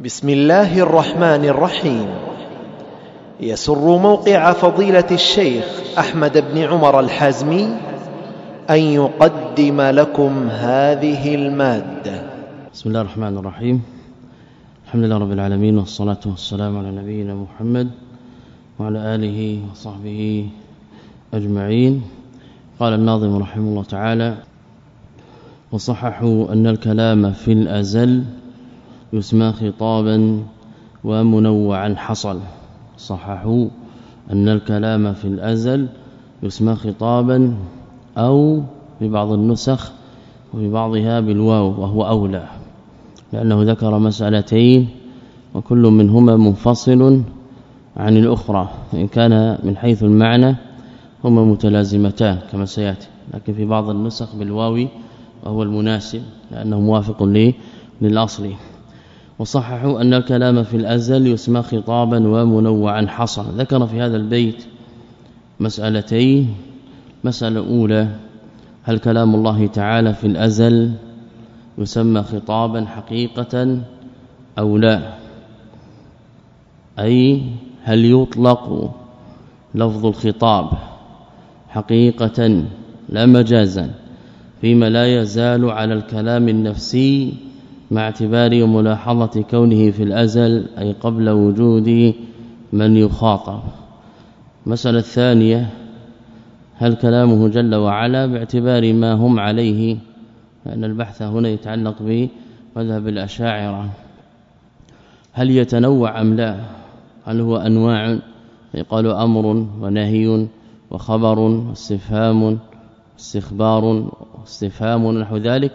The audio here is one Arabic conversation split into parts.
بسم الله الرحمن الرحيم. يسر موقع فضيلة الشيخ أحمد بن عمر الحازمي أن يقدم لكم هذه المادة. بسم الله الرحمن الرحيم. الحمد لله رب العالمين والصلاة والسلام على نبينا محمد وعلى آله وصحبه أجمعين. قال الناظم رحمه الله تعالى وصححوا أن الكلام في الأزل يسمى خطابا ومنوعا حصل. صححوا أن الكلام في الأزل يسمى خطابا أو في بعض النسخ وفي بعضها بالواو وهو أولى لأنه ذكر مسألتين وكل منهما منفصل عن الأخرى وان كان من حيث المعنى هما متلازمتان كما سيأتي لكن في بعض النسخ بالواو وهو المناسب لأنه موافق للأصل. وصححوا أن الكلام في الأزل يسمى خطابا ومنوعا حصل ذكر في هذا البيت مسألتين. مسألة أولى هل كلام الله تعالى في الأزل يسمى خطابا حقيقة أو لا؟ أي هل يطلق لفظ الخطاب حقيقة؟ لا مجازا. فيما لا يزال على الكلام النفسي مع اعتبار ملاحظة كونه في الأزل أي قبل وجود من يخاطب. مسألة الثانية هل كلامه جل وعلا باعتبار ما هم عليه؟ لأن البحث هنا يتعلق بمذهب الأشاعرة. هل يتنوع أم لا؟ هل هو أنواع؟ يقال أمر ونهي وخبر واستفهام استخبار واستفهام نحو ذلك.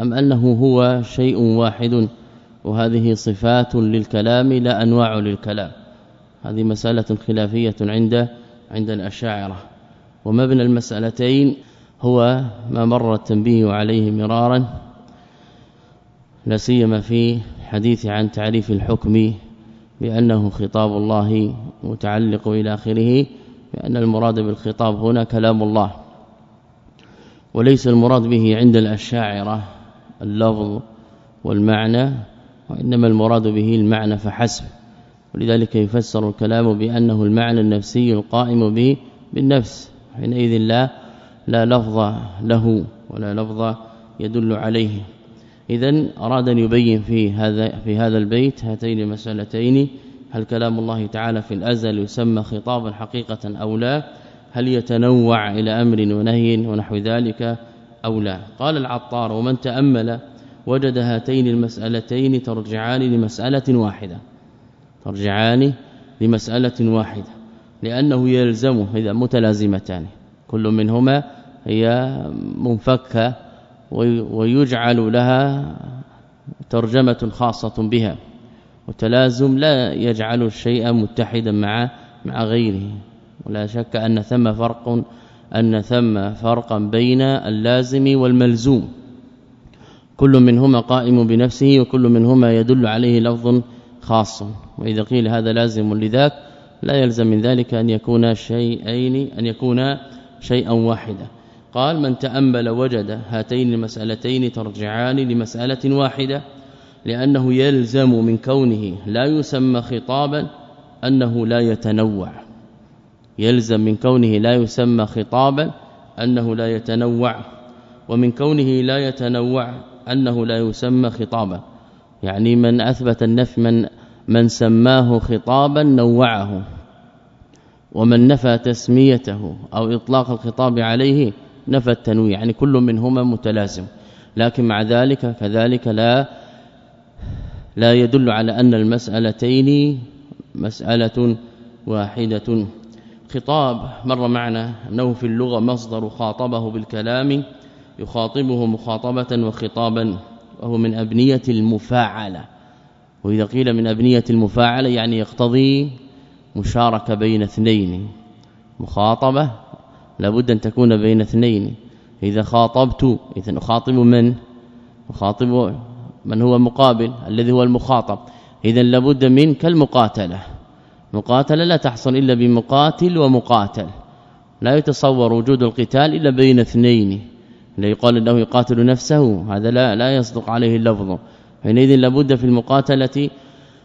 أم أنه هو شيء واحد وهذه صفات للكلام لا أنواع للكلام. هذه مسألة خلافية عند عند الأشاعرة. ومبنى المسألتين هو ما مر التنبيه عليه مرارا لا سيما في حديث عن تعريف الحكم بأنه خطاب الله متعلق إلى آخره بأن المراد بالخطاب هنا كلام الله. وليس المراد به عند الأشاعرة. اللفظ والمعنى وإنما المراد به المعنى فحسب. ولذلك يفسر الكلام بأنه المعنى النفسي القائم به بالنفس. حينئذ لا لا لفظ له ولا لفظ يدل عليه. اذا أراد أن يبين في هذا في هذا البيت هاتين المسألتين. هل كلام الله تعالى في الأزل يسمى خطابا حقيقة أو لا؟ هل يتنوع إلى أمر ونهي ونحو ذلك؟ أو لا. قال العطار ومن تأمل وجد هاتين المسألتين ترجعان لمسألة واحدة. ترجعان لمسألة واحدة لأنه يلزم إذا متلازمتان. كل منهما هي منفكة ويجعل لها ترجمة خاصة بها. وتلازم لا يجعل الشيء متحدا مع مع غيره. ولا شك أن ثم فرق أن ثم فرقا بين اللازم والملزوم. كل منهما قائم بنفسه وكل منهما يدل عليه لفظ خاص. وإذا قيل هذا لازم لذاك لا يلزم من ذلك أن يكون شيئين أن يكون شيئا واحدا. قال من تأمل وجد هاتين المسألتين ترجعان لمسألة واحدة لأنه يلزم من كونه لا يسمى خطابا أنه لا يتنوع. يلزم من كونه لا يسمى خطابا أنه لا يتنوع ومن كونه لا يتنوع أنه لا يسمى خطابا. يعني من أثبت النفي من من سماه خطابا نوعه ومن نفى تسميته أو إطلاق الخطاب عليه نفى التنويع. يعني كل منهما متلازم. لكن مع ذلك كذلك لا لا يدل على أن المسألتين مسألة واحدة. خطاب مر معنا أنه في اللغة مصدر خاطبه بالكلام يخاطبه مخاطبة وخطابا وهو من أبنية المفاعلة. وإذا قيل من أبنية المفاعلة يعني يقتضي مشاركة بين اثنين. مخاطبة لابد أن تكون بين اثنين. إذا خاطبت إذا أخاطب من؟ أخاطب من هو مقابل الذي هو المخاطب. إذا لابد من كالمقاتله مقاتله لا تحصل إلا بمقاتل ومقاتل. لا يتصور وجود القتال إلا بين اثنين. لا يقال إنه يقاتل نفسه هذا لا لا يصدق عليه اللفظ. حينئذ لابد في المقاتلة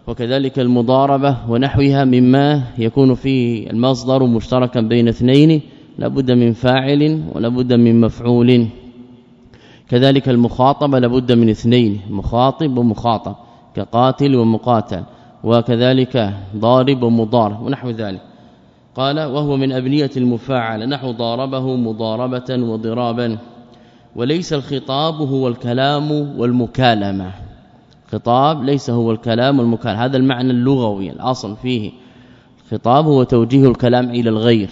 وكذلك المضاربة ونحوها مما يكون فيه المصدر مشتركا بين اثنين. لابد من فاعل ولابد من مفعول. كذلك المخاطبة لابد من اثنين مخاطب ومخاطب كقاتل ومقاتل. وكذلك ضارب ومضارب ونحو ذلك. قال وهو من أبنية المفاعل نحو ضاربه مضاربة وضرابا. وليس الخطاب هو الكلام والمكالمة. خطاب ليس هو الكلام والمكالمة. هذا المعنى اللغوي الأصل فيه. الخطاب هو توجيه الكلام إلى الغير.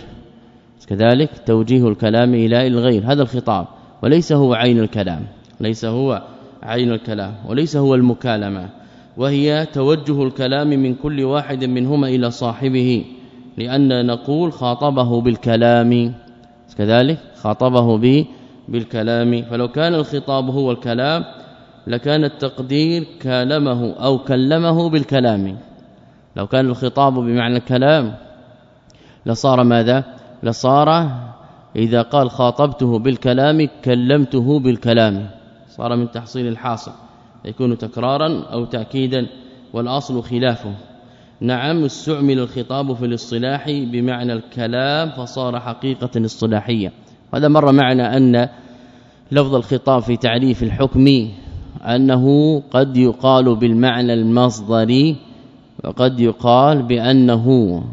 كذلك توجيه الكلام إلى الغير. هذا الخطاب. وليس هو عين الكلام. ليس هو عين الكلام. وليس هو المكالمة. وهي توجه الكلام من كل واحد منهما إلى صاحبه لأن نقول خاطبه بالكلام كذلك خاطبه به بالكلام. فلو كان الخطاب هو الكلام لكان التقدير كلمه أو كلمه بالكلام. لو كان الخطاب بمعنى الكلام لصار ماذا؟ لصار إذا قال خاطبته بالكلام كلمته بالكلام. صار من تحصيل الحاصل. يكون تكرارا أو تأكيدا والأصل خلافه. نعم استعمل الخطاب في الاصطلاح بمعنى الكلام فصار حقيقة اصطلاحية. هذا مر معنا أن لفظ الخطاب في تعريف الحكم أنه قد يقال بالمعنى المصدري وقد يقال بأنه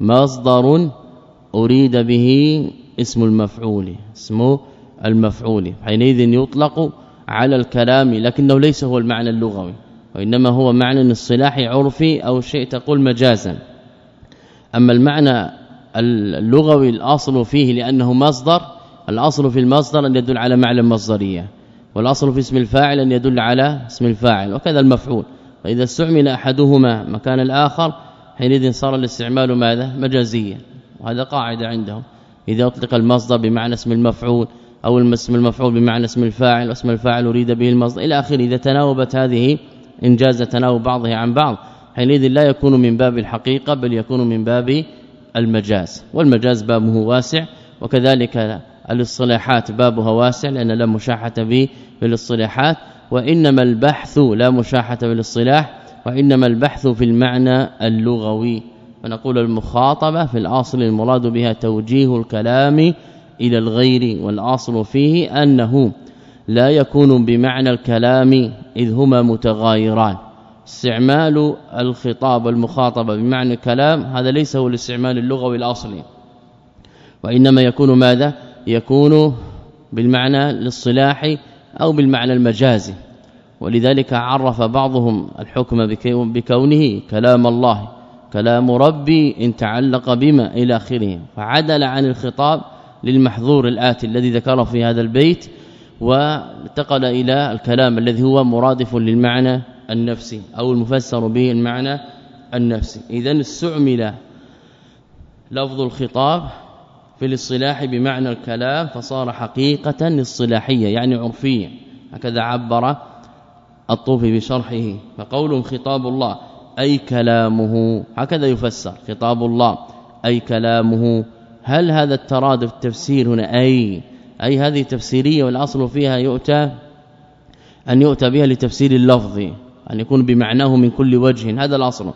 مصدر أريد به اسم المفعول اسمه المفعول. حينئذ يطلق على الكلام لكنه ليس هو المعنى اللغوي وإنما هو معنى اصطلاحي عرفي أو شيء تقول مجازا. أما المعنى اللغوي الأصل فيه لأنه مصدر الأصل في المصدر أن يدل على معنى المصدريه والأصل في اسم الفاعل أن يدل على اسم الفاعل وكذا المفعول. فإذا استعمل أحدهما مكان الآخر حينئذ صار الاستعمال ماذا؟ مجازيا وهذا قاعدة عندهم. إذا أطلق المصدر بمعنى اسم المفعول أو اسم المفعول بمعنى اسم الفاعل واسم الفاعل أريد به المصدر إلى آخره. إذا تناوبت هذه انجاز تناوب بعضها عن بعض حينئذ لا يكون من باب الحقيقة بل يكون من باب المجاز. والمجاز بابه واسع وكذلك الاصطلاحات بابها واسع لأن لا مشاحة به في الاصطلاحات وإنما البحث لا مشاحة في الاصطلاح وإنما البحث في المعنى اللغوي. فنقول المخاطبة في الأصل المراد بها توجيه الكلام إلى الغير والأصل فيه أنه لا يكون بمعنى الكلام إذ هما متغايران. استعمال الخطاب والمخاطبه بمعنى الكلام هذا ليس هو الاستعمال اللغوي الأصلي وإنما يكون ماذا؟ يكون بالمعنى الاصطلاحي أو بالمعنى المجازي. ولذلك عرف بعضهم الحكم بكونه كلام الله كلام ربي إن تعلق بما إلى آخره. فعدل عن الخطاب للمحظور الآتي الذي ذكره في هذا البيت وانتقل إلى الكلام الذي هو مرادف للمعنى النفسي أو المفسر به المعنى النفسي. اذا استعمل لفظ الخطاب في الاصطلاح بمعنى الكلام فصار حقيقة اصطلاحية يعني عرفية. هكذا عبر الطوفي بشرحه. فقول خطاب الله أي كلامه. هكذا يفسر خطاب الله أي كلامه. هل هذا الترادف التفسير هنا أي؟ أي هذه تفسيرية والأصل فيها يؤتى أن يؤتى بها لتفسير اللفظ أن يكون بمعناه من كل وجه. هذا الأصل.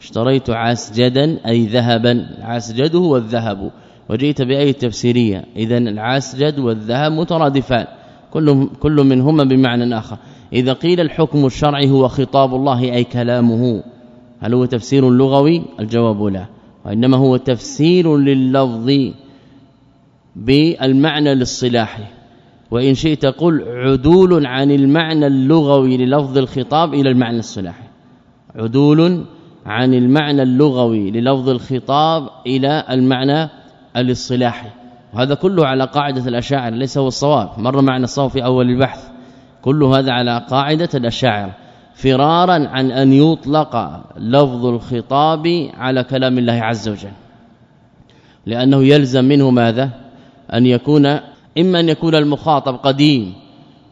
اشتريت عسجدا أي ذهبا. عسجد هو الذهب. وجئت بأي تفسيرية. اذا العسجد والذهب مترادفان. كل كل منهما بمعنى آخر. إذا قيل الحكم الشرعي هو خطاب الله أي كلامه. هل هو تفسير لغوي؟ الجواب لا. وإنما هو تفسير لللفظ بالمعنى الاصطلاحي. وإن شئت قل عدول عن المعنى اللغوي للفظ الخطاب إلى المعنى الصلاحي عدول عن المعنى اللغوي للفظ الخطاب إلى المعنى الاصطلاحي. وهذا كله على قاعدة الأشاعرة ليس هو الصواب. مر معنا الصواب في أول البحث. كل هذا على قاعدة الأشاعرة. فرارا عن أن يطلق لفظ الخطاب على كلام الله عز وجل. لأنه يلزم منه ماذا؟ أن يكون إما أن يكون المخاطب قديم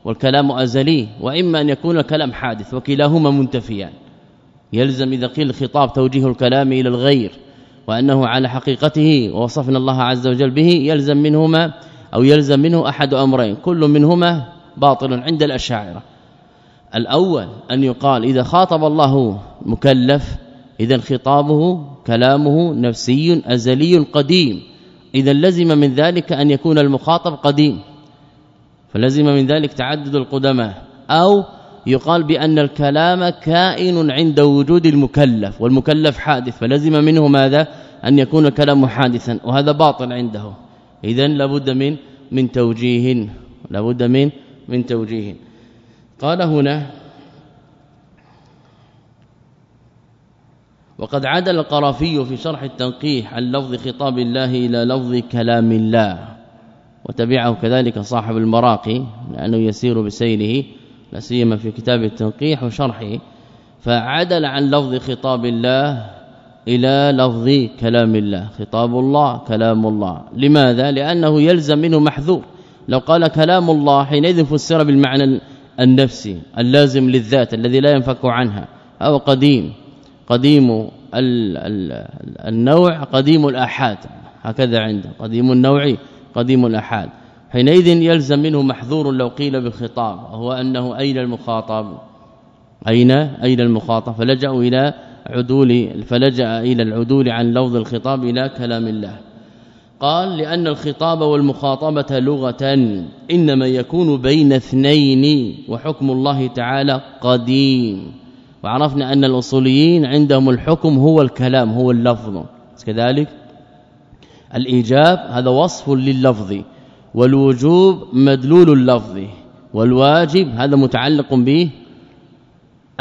والكلام أزلي وإما أن يكون الكلام حادث وكلاهما منتفيان. يلزم إذا قيل الخطاب توجيه الكلام إلى الغير وأنه على حقيقته ووصفنا الله عز وجل به يلزم منهما أو يلزم منه أحد أمرين كل منهما باطل عند الأشاعرة. الأول أن يقال إذا خاطب الله مكلف إذا خطابه كلامه نفسي أزلي قديم. إذا لزم من ذلك أن يكون المخاطب قديم. فلزم من ذلك تعدد القدماء. أو يقال بأن الكلام كائن عند وجود المكلف والمكلف حادث. فلزم منه ماذا؟ أن يكون الكلام حادثا وهذا باطل عنده. اذا لابد من من توجيه لابد من من توجيه. قال هنا وقد عدل القرافي في شرح التنقيح عن لفظ خطاب الله إلى لفظ كلام الله وتبعه كذلك صاحب المراقي لأنه يسير بسيره لا سيما في كتاب التنقيح وشرحه. فعدل عن لفظ خطاب الله إلى لفظ كلام الله خطاب الله كلام الله. لماذا؟ لأنه يلزم منه محذور. لو قال كلام الله حينئذ فسر بالمعنى النفسي اللازم للذات الذي لا ينفك عنها أو قديم قديم النوع قديم الآحاد. هكذا عنده قديم النوع قديم الآحاد. حينئذ يلزم منه محذور لو قيل بالخطاب وهو أنه أين المخاطب؟ أين؟ أين المخاطب؟ فلجأوا إلى عدول فلجأ إلى العدول عن لفظ الخطاب إلى كلام الله. قال لأن الخطاب والمخاطبة لغة إنما يكون بين اثنين وحكم الله تعالى قديم. وعرفنا أن الأصوليين عندهم الحكم هو الكلام هو اللفظ. كذلك؟ الإيجاب هذا وصف لللفظ والوجوب مدلول اللفظ والواجب هذا متعلق به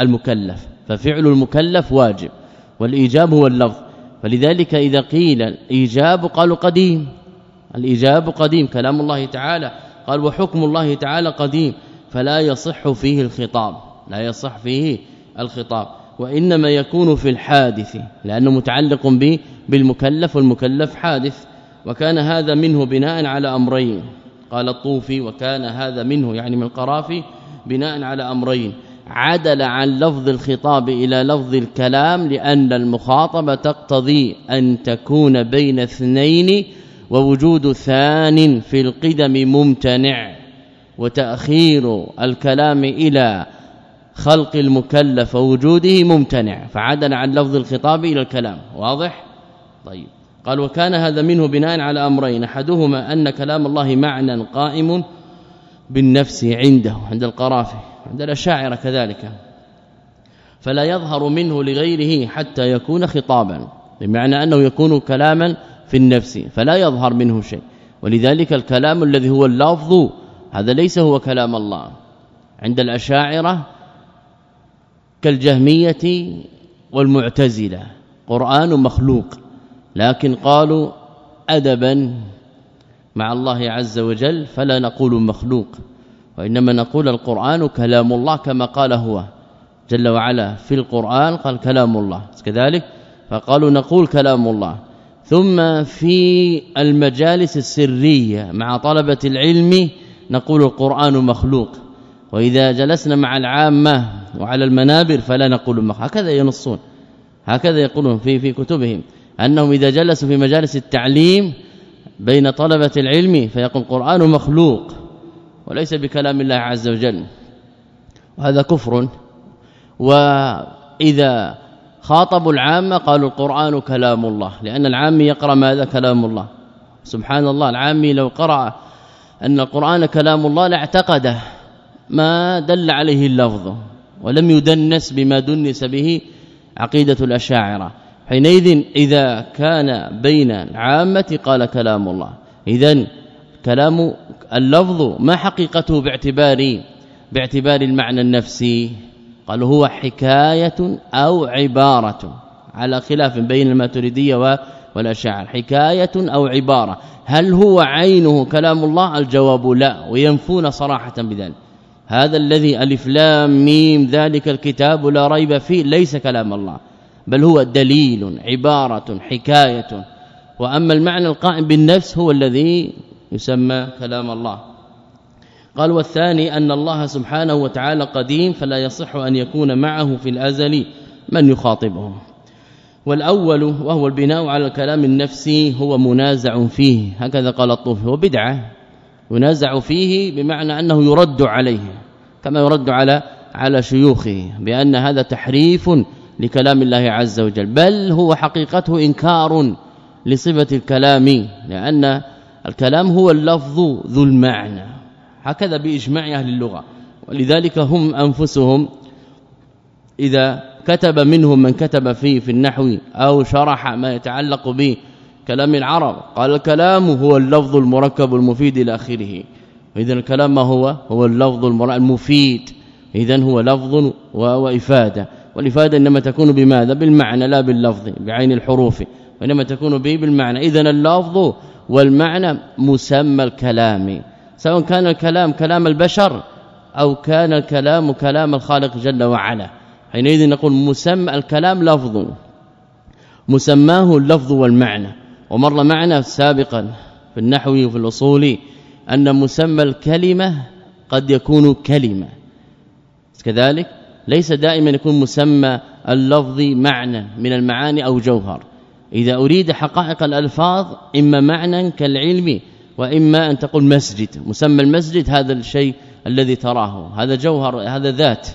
المكلف. ففعل المكلف واجب والإيجاب هو اللفظ. فلذلك إذا قيل الإيجاب قالوا قديم. الإيجاب قديم كلام الله تعالى. قال وحكم الله تعالى قديم. فلا يصح فيه الخطاب لا يصح فيه الخطاب. وإنما يكون في الحادث لأنه متعلق به بالمكلف والمكلف حادث. وكان هذا منه بناء على أمرين. قال الطوفي وكان هذا منه يعني من القرافي بناء على أمرين. عدل عن لفظ الخطاب إلى لفظ الكلام لأن المخاطبه تقتضي أن تكون بين اثنين ووجود ثان في القدم ممتنع وتأخير الكلام إلى خلق المكلف ووجوده ممتنع. فعدل عن لفظ الخطاب إلى الكلام. واضح؟ طيب. قال وكان هذا منه بناء على أمرين. أحدهما أن كلام الله معنى قائم بالنفس عنده عند القرافي عند الأشاعرة كذلك. فلا يظهر منه لغيره حتى يكون خطابا بمعنى أنه يكون كلاما في النفس فلا يظهر منه شيء. ولذلك الكلام الذي هو اللفظ هذا ليس هو كلام الله. عند الأشاعرة كالجهمية والمعتزلة قرآن مخلوق لكن قالوا ادبا مع الله عز وجل فلا نقول مخلوق. وإنما نقول القرآن كلام الله كما قال هو. جل وعلا في القرآن قال كلام الله. كذلك فقالوا نقول كلام الله. ثم في المجالس السرية مع طلبة العلم نقول القرآن مخلوق. وإذا جلسنا مع العامة وعلى المنابر فلا نقول مخلوق هكذا ينصون. هكذا يقولون في في كتبهم. أنهم إذا جلسوا في مجالس التعليم بين طلبة العلم فيقول القرآن مخلوق. وليس بكلام الله عز وجل. وهذا كفر. وإذا خاطبوا العامة قالوا القرآن كلام الله لأن العامي يقرأ ماذا؟ كلام الله. سبحان الله العامي لو قرأ أن القرآن كلام الله لاعتقده ما دل عليه اللفظ ولم يدنس بما دنس به عقيدة الأشاعرة. حينئذ إذا كان بين العامة قال كلام الله. اذا كلام اللفظ ما حقيقته باعتبار باعتبار المعنى النفسي؟ قالوا هو حكاية أو عبارة. على خلاف بين الماتريدية والأشاعرة. حكاية أو عبارة. هل هو عينه كلام الله؟ الجواب لا وينفون صراحة بذلك. هذا الذي ألف لام ميم ذلك الكتاب لا ريب فيه ليس كلام الله. بل هو دليل عبارة حكاية. وأما المعنى القائم بالنفس هو الذي يسمى كلام الله. قال والثاني أن الله سبحانه وتعالى قديم فلا يصح أن يكون معه في الأزل من يخاطبه والأول وهو البناء على الكلام النفسي هو منازع فيه. هكذا قال الطوفي هو بدعه ينازع فيه بمعنى أنه يرد عليه كما يرد على على شيوخه بأن هذا تحريف لكلام الله عز وجل. بل هو حقيقته إنكار لصفة الكلام لأن الكلام هو اللفظ ذو المعنى. هكذا بإجماع أهل اللغة. ولذلك هم أنفسهم إذا كتب منهم من كتب فيه في النحو أو شرح ما يتعلق به كلام العرب قال الكلام هو اللفظ المركب المفيد إلى آخره. اذا الكلام ما هو؟ هو اللفظ المفيد. اذا هو لفظ وإفادة. والإفادة إنما تكون بماذا؟ بالمعنى لا باللفظ بعين الحروف وإنما تكون به بالمعنى. اذا اللفظ والمعنى مسمى الكلام سواء كان الكلام كلام البشر أو كان الكلام كلام الخالق جل وعلا. حينئذ نقول مسمى الكلام لفظ مسماه اللفظ والمعنى. ومر معنا سابقا في النحو وفي الأصول أن مسمى الكلمة قد يكون كلمة. كذلك ليس دائما يكون مسمى اللفظ معنى من المعاني أو جوهر. إذا أريد حقائق الألفاظ إما معنى كالعلم وإما أن تقول مسجد. مسمى المسجد هذا الشيء الذي تراه. هذا جوهر هذا ذات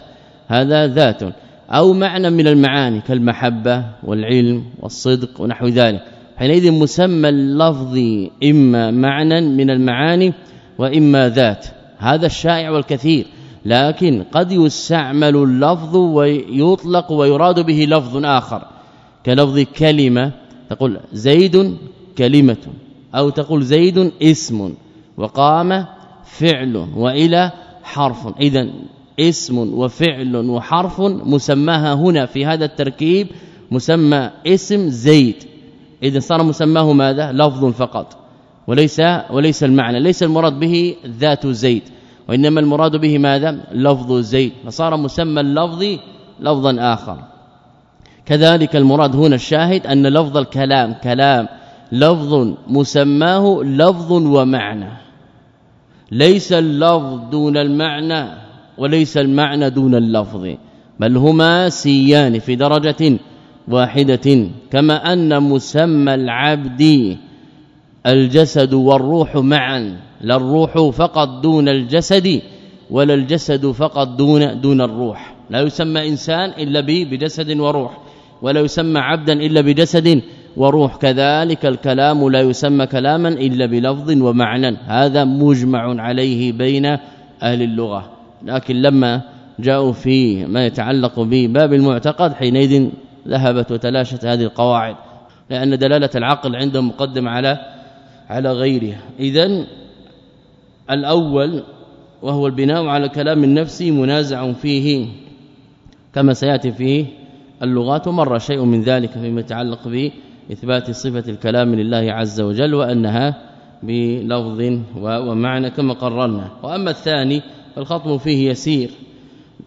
هذا ذات. أو معنى من المعاني كالمحبة والعلم والصدق ونحو ذلك. حينئذ مسمى اللفظ إما معنى من المعاني وإما ذات. هذا الشائع والكثير. لكن قد يستعمل اللفظ ويطلق ويراد به لفظ آخر كلفظ كلمة تقول زيد كلمة أو تقول زيد اسم وقام فعل وإلى حرف. إذا اسم وفعل وحرف مسماها هنا في هذا التركيب مسمى اسم زيد. إذا صار مسماه ماذا؟ لفظ فقط وليس وليس المعنى ليس المراد به ذات زيد وإنما المراد به ماذا؟ لفظ زيد. فصار مسمى اللفظ لفظا آخر. كذلك المراد هنا الشاهد أن لفظ الكلام كلام لفظ مسماه لفظ ومعنى. ليس اللفظ دون المعنى وليس المعنى دون اللفظ بل هما سيان في درجة واحدة كما أن مسمى العبد الجسد والروح معا لا الروح فقط دون الجسد ولا الجسد فقط دون دون الروح. لا يسمى إنسان إلا بجسد وروح. ولا يسمى عبدا إلا بجسد وروح كذلك الكلام لا يسمى كلاما إلا بلفظ ومعنى. هذا مجمع عليه بين أهل اللغة. لكن لما جاءوا في ما يتعلق بباب المعتقد حينئذ ذهبت وتلاشت هذه القواعد لأن دلالة العقل عندهم مقدم على على غيرها اذا الأول وهو البناء على كلام النفسي منازع فيه كما سيأتي فيه اللغات ومر شيء من ذلك فيما يتعلق بإثبات صفة الكلام لله عز وجل وأنها بلفظ ومعنى كما قررنا. وأما الثاني فالخطم فيه يسير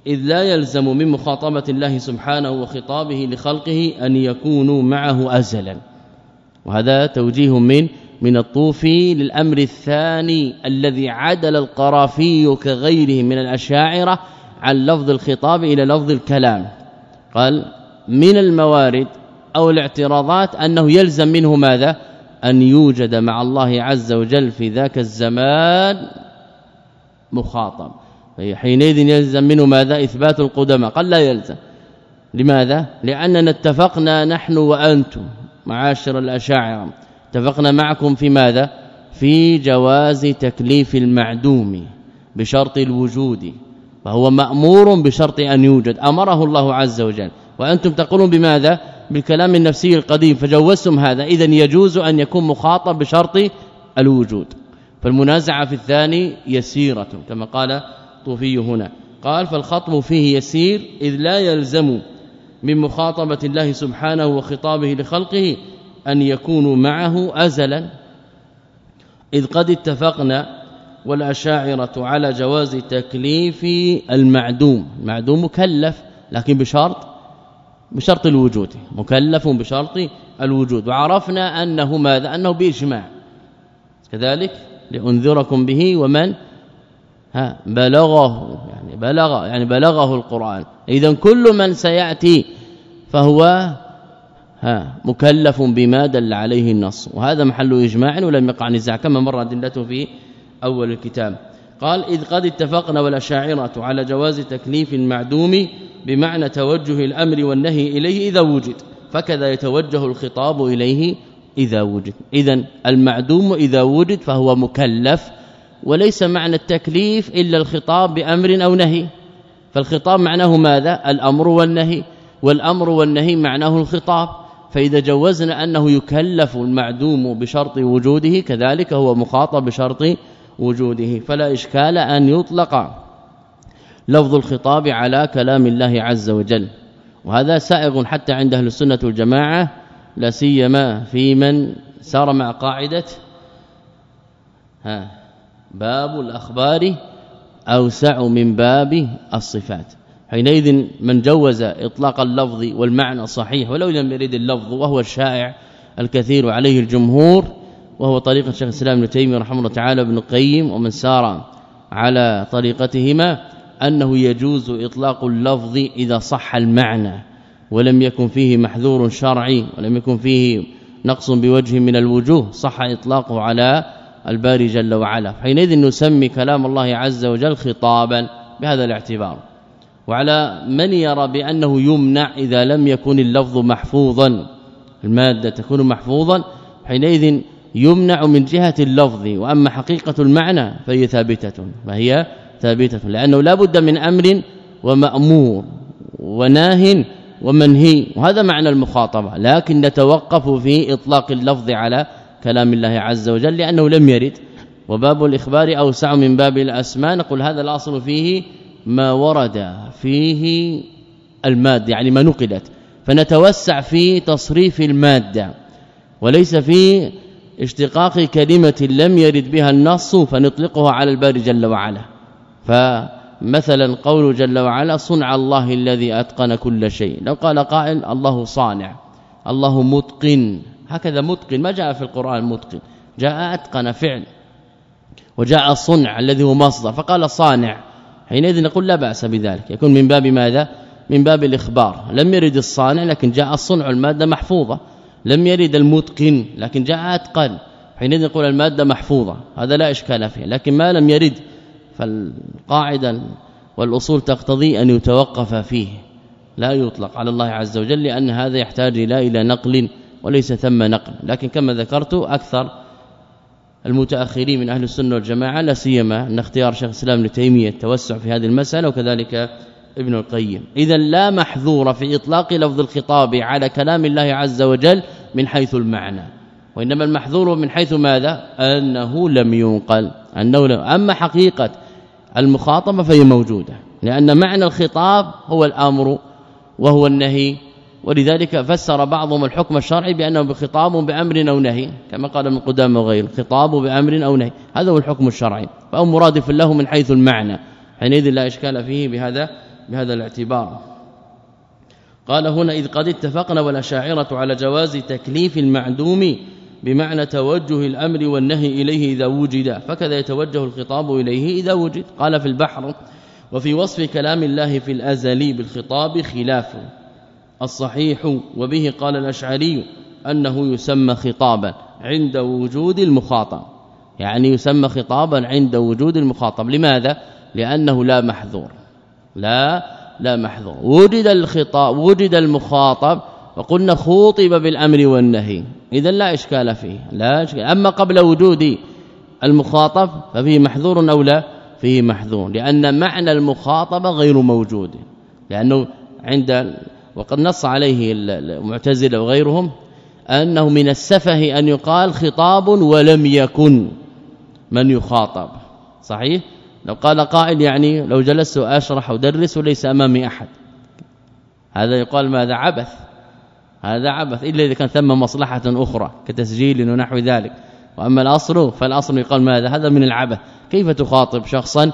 إذ لا يلزم من مخاطبة الله سبحانه وخطابه لخلقه أن يكونوا معه ازلا. وهذا توجيه من من الطوفي للأمر الثاني الذي عدل القرافي كغيره من الأشاعرة عن لفظ الخطاب إلى لفظ الكلام. قال من الموارد أو الاعتراضات أنه يلزم منه ماذا؟ أن يوجد مع الله عز وجل في ذاك الزمان مخاطب. حينئذ يلزم منه ماذا؟ إثبات القدماء. قال لا يلزم. لماذا؟ لأننا اتفقنا نحن وأنتم معاشر الأشاعرة. اتفقنا معكم في ماذا؟ في جواز تكليف المعدوم بشرط الوجود. فهو مأمور بشرط أن يوجد. أمره الله عز وجل. وأنتم تقولون بماذا؟ بالكلام النفسي القديم فجوزتم هذا. اذا يجوز أن يكون مخاطب بشرط الوجود. فالمنازعة في الثاني يسيرة كما قال طوفي هنا. قال فالخطب فيه يسير إذ لا يلزم من مخاطبة الله سبحانه وخطابه لخلقه أن يكونوا معه ازلا. إذ قد اتفقنا والأشاعرة على جواز تكليف المعدوم. المعدوم مكلف لكن بشرط بشرط الوجود مكلف بشرط الوجود. وعرفنا أنه ماذا؟ أنه بإجماع. كذلك لأنذركم به ومن؟ ها بلغه يعني بلغ يعني بلغه القرآن. اذا كل من سيأتي فهو ها مكلف بما دل عليه النص. وهذا محل إجماع ولم يقع نزاع كما مر أدلته في أول الكتاب. قال إذ قد اتفقنا والأشاعرة على جواز تكليف المعدوم بمعنى توجه الأمر والنهي إليه إذا وجد فكذا يتوجه الخطاب إليه إذا وجد. اذا المعدوم إذا وجد فهو مكلف وليس معنى التكليف إلا الخطاب بأمر أو نهي. فالخطاب معناه ماذا؟ الأمر والنهي والأمر والنهي معناه الخطاب. فإذا جوزنا أنه يكلف المعدوم بشرط وجوده كذلك هو مخاطب بشرط وجوده فلا إشكال أن يطلق لفظ الخطاب على كلام الله عز وجل. وهذا سائغ حتى عند أهل السنة والجماعة لا سيما في من سار مع قاعدة ها باب الأخبار أوسع من باب الصفات. حينئذ من جوز إطلاق اللفظ والمعنى صحيح ولو لم يرد اللفظ وهو الشائع الكثير عليه الجمهور وهو طريقه شيخ الإسلام ابن تيمية رحمه الله تعالى ابن القيم ومن سار على طريقتهما أنه يجوز إطلاق اللفظ إذا صح المعنى ولم يكن فيه محذور شرعي ولم يكن فيه نقص بوجه من الوجوه صح إطلاقه على الباري جل وعلا. حينئذ نسمي كلام الله عز وجل خطابا بهذا الاعتبار. وعلى من يرى بأنه يمنع إذا لم يكن اللفظ محفوظا المادة تكون محفوظا حينئذ يمنع من جهة اللفظ وأما حقيقة المعنى فهي ثابتة فهي ثابتة لأنه لا بد من أمر ومأمور وناه ومنهي وهذا معنى المخاطبة لكن نتوقف في إطلاق اللفظ على كلام الله عز وجل لأنه لم يرد. وباب الإخبار أوسع من باب الأسماء نقول هذا الأصل فيه ما ورد فيه المادة يعني ما نقلت. فنتوسع في تصريف المادة وليس في اشتقاق كلمة لم يرد بها النص فنطلقها على الباري جل وعلا. فمثلا قول جل وعلا صنع الله الذي أتقن كل شيء. لو قال قائل الله صانع الله متقن. هكذا متقن ما جاء في القرآن متقن. جاء أتقن فعل وجاء الصنع الذي هو مصدر فقال صانع. حينئذ نقول لا بأس بذلك. يكون من باب ماذا؟ من باب الإخبار. لم يرد الصانع لكن جاء الصنع المادة محفوظة. لم يرد المتقن لكن جاء اتقن حينئذ نقول المادة محفوظة. هذا لا إشكال فيه لكن ما لم يرد فالقاعدة والأصول تقتضي أن يتوقف فيه. لا يطلق على الله عز وجل لأن هذا يحتاج إلى إلى نقل وليس ثم نقل. لكن كما ذكرت أكثر المتأخرين من أهل السنة والجماعة لا سيما أن اختيار شيخ الإسلام ابن تيميه التوسع في هذه المسألة وكذلك ابن القيم. اذا لا محظور في إطلاق لفظ الخطاب على كلام الله عز وجل من حيث المعنى. وإنما المحظور من حيث ماذا؟ أنه لم ينقل. أنه لم أما حقيقة المخاطبة فهي موجودة. لأن معنى الخطاب هو الأمر وهو النهي. ولذلك فسر بعضهم الحكم الشرعي بأنه بخطاب بأمر أو نهي. كما قال ابن قدامة وغيره خطاب بأمر أو نهي. هذا هو الحكم الشرعي. فهو مرادف له من حيث المعنى. حينئذ لا إشكال فيه بهذا بهذا الاعتبار. قال هنا إذ قد اتفقنا والاشاعره على جواز تكليف المعدوم بمعنى توجه الأمر والنهي إليه إذا وجد فكذا يتوجه الخطاب إليه إذا وجد. قال في البحر وفي وصف كلام الله في الأزل بالخطاب خلاف الصحيح وبه قال الأشعري أنه يسمى خطابا عند وجود المخاطب. يعني يسمى خطابا عند وجود المخاطب. لماذا؟ لأنه لا محذور. لا لا محذور وجد الخطاب وجد المخاطب وقلنا خوطب بالأمر والنهي. اذا لا إشكال فيه لا إشكال. أما قبل وجود المخاطب ففيه محذور أو لا؟ فيه محذور لأن معنى المخاطبه غير موجود. لأنه عند وقد نص عليه المعتزلة وغيرهم أنه من السفه أن يقال خطاب ولم يكن من يخاطب. صحيح؟ لو قال قائل يعني لو جلست اشرح ودرس وليس أمامي أحد. هذا يقال ماذا عبث. هذا عبث إلا إذا كان ثم مصلحة أخرى كتسجيل ونحو ذلك. وأما الأصل فالأصل يقال ماذا؟ هذا من العبث. كيف تخاطب شخصا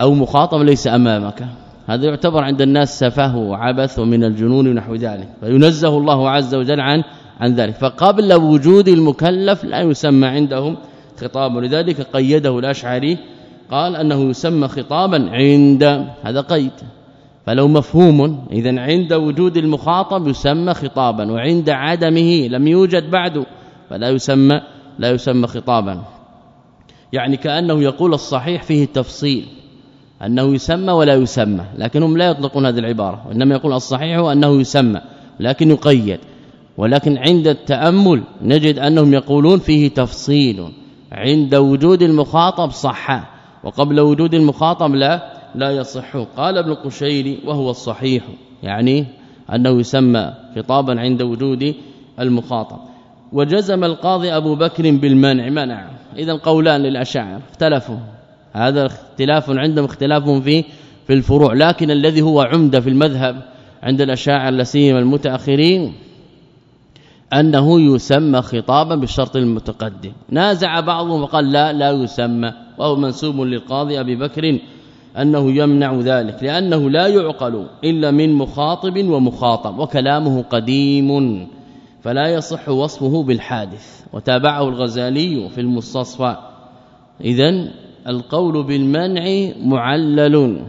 أو مخاطب ليس أمامك؟ هذا يعتبر عند الناس سفه وعبث ومن الجنون ونحو ذلك. فينزه الله عز وجل عن عن ذلك. فقبل وجود المكلف لا يسمى عندهم خطاب. لذلك قيده الأشعري قال أنه يسمى خطابا عند هذا قيد. فلو مفهوم اذا عند وجود المخاطب يسمى خطابا وعند عدمه لم يوجد بعد فلا يسمى لا يسمى خطابا. يعني كأنه يقول الصحيح فيه التفصيل أنه يسمى ولا يسمى لكنهم لا يطلقون هذه العبارة وإنما يقول الصحيح أنه يسمى لكن يقيد. ولكن عند التأمل نجد أنهم يقولون فيه تفصيل عند وجود المخاطب صح وقبل وجود المخاطب لا لا يصح. قال ابن قشيري وهو الصحيح يعني أنه يسمى خطابا عند وجود المخاطب. وجزم القاضي أبو بكر بالمنع منع. اذا قولان للاشاعره اختلفوا. هذا اختلاف عندهم اختلاف في في الفروع. لكن الذي هو عمدة في المذهب عند الاشاعره لسيما المتاخرين أنه يسمى خطابا بالشرط المتقدم. نازع بعضهم وقال لا لا يسمى. وهو منسوب للقاضي أبي بكر أنه يمنع ذلك لأنه لا يعقل إلا من مخاطب ومخاطب وكلامه قديم فلا يصح وصفه بالحادث. وتابعه الغزالي في المستصفى. اذا القول بالمنع معلل.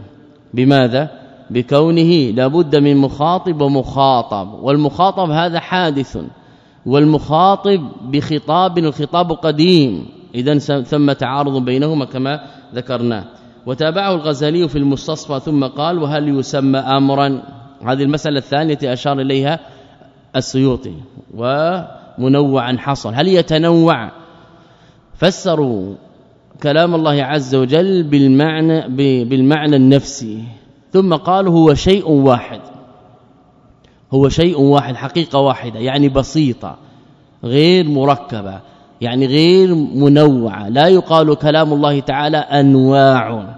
بماذا؟ بكونه لابد من مخاطب ومخاطب. والمخاطب هذا حادث. والمخاطب بخطاب الخطاب قديم. اذا ثم تعارض بينهما كما ذكرنا. وتابعه الغزالي في المستصفى ثم قال وهل يسمى امرا؟ هذه المسألة الثانية أشار إليها السيوطي ومنوعا حصل. هل يتنوع؟ فسروا كلام الله عز وجل بالمعنى بالمعنى النفسي. ثم قالوا هو شيء واحد. هو شيء واحد حقيقة واحدة يعني بسيطة غير مركبة يعني غير منوعة. لا يقال كلام الله تعالى أنواع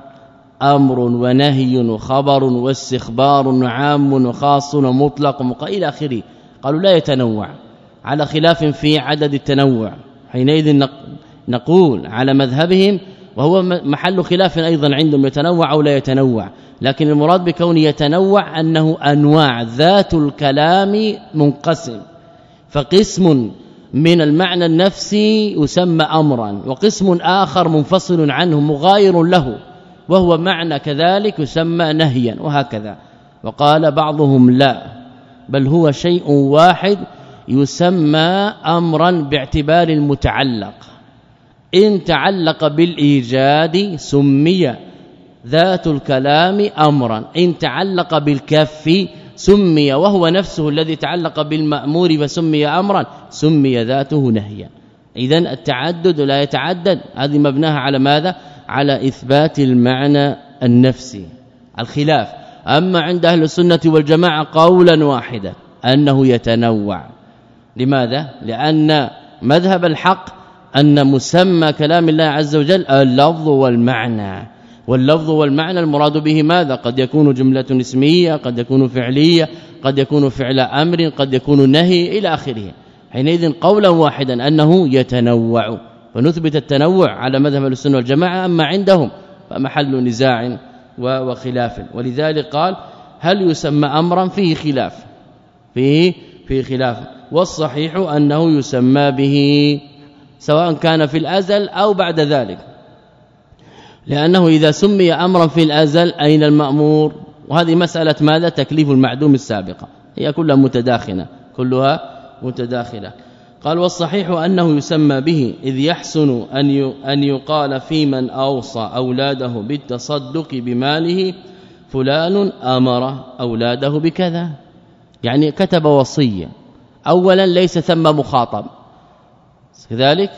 أمر ونهي وخبر واستخبار عام وخاص ومطلق إلى آخره. قالوا لا يتنوع على خلاف في عدد التنوع. حينئذ نقول على مذهبهم وهو محل خلاف أيضا عندهم يتنوع أو لا يتنوع. لكن المراد بكون يتنوع أنه أنواع ذات الكلام منقسم. فقسم من المعنى النفسي يسمى امرا وقسم آخر منفصل عنه مغاير له وهو معنى كذلك يسمى نهيا وهكذا. وقال بعضهم لا بل هو شيء واحد يسمى امرا باعتبار المتعلق. إن تعلق بالإيجاد سمي ذات الكلام أمرا. إن تعلق بالكف سمي وهو نفسه الذي تعلق بالمأمور فسمي أمرا سمي ذاته نهيا. اذا التعدد لا يتعدد. هذه مبناها على ماذا؟ على إثبات المعنى النفسي الخلاف. أما عند أهل السنة والجماعة قولا واحدا أنه يتنوع. لماذا؟ لأن مذهب الحق أن مسمى كلام الله عز وجل اللفظ والمعنى. واللفظ والمعنى المراد به ماذا؟ قد يكون جملة اسمية قد يكون فعلية قد يكون فعل أمر قد يكون نهي إلى آخره. حينئذ قولا واحدا أنه يتنوع. ونثبت التنوع على مذهب السنة والجماعة أما عندهم فمحل نزاع وخلاف. ولذلك قال هل يسمى أمرا؟ فيه خلاف. فيه في خلاف. والصحيح أنه يسمى به سواء كان في الأزل أو بعد ذلك. لأنه إذا سمي أمرا في الأزل أين المأمور؟ وهذه مسألة ماذا؟ تكليف المعدوم السابقة. هي كلها متداخلة كلها متداخلة. قال والصحيح أنه يسمى به إذ يحسن أن أن يقال في من أوصى أولاده بالتصدق بماله فلان أمر أولاده بكذا. يعني كتب وصية. اولا ليس ثم مخاطب. كذلك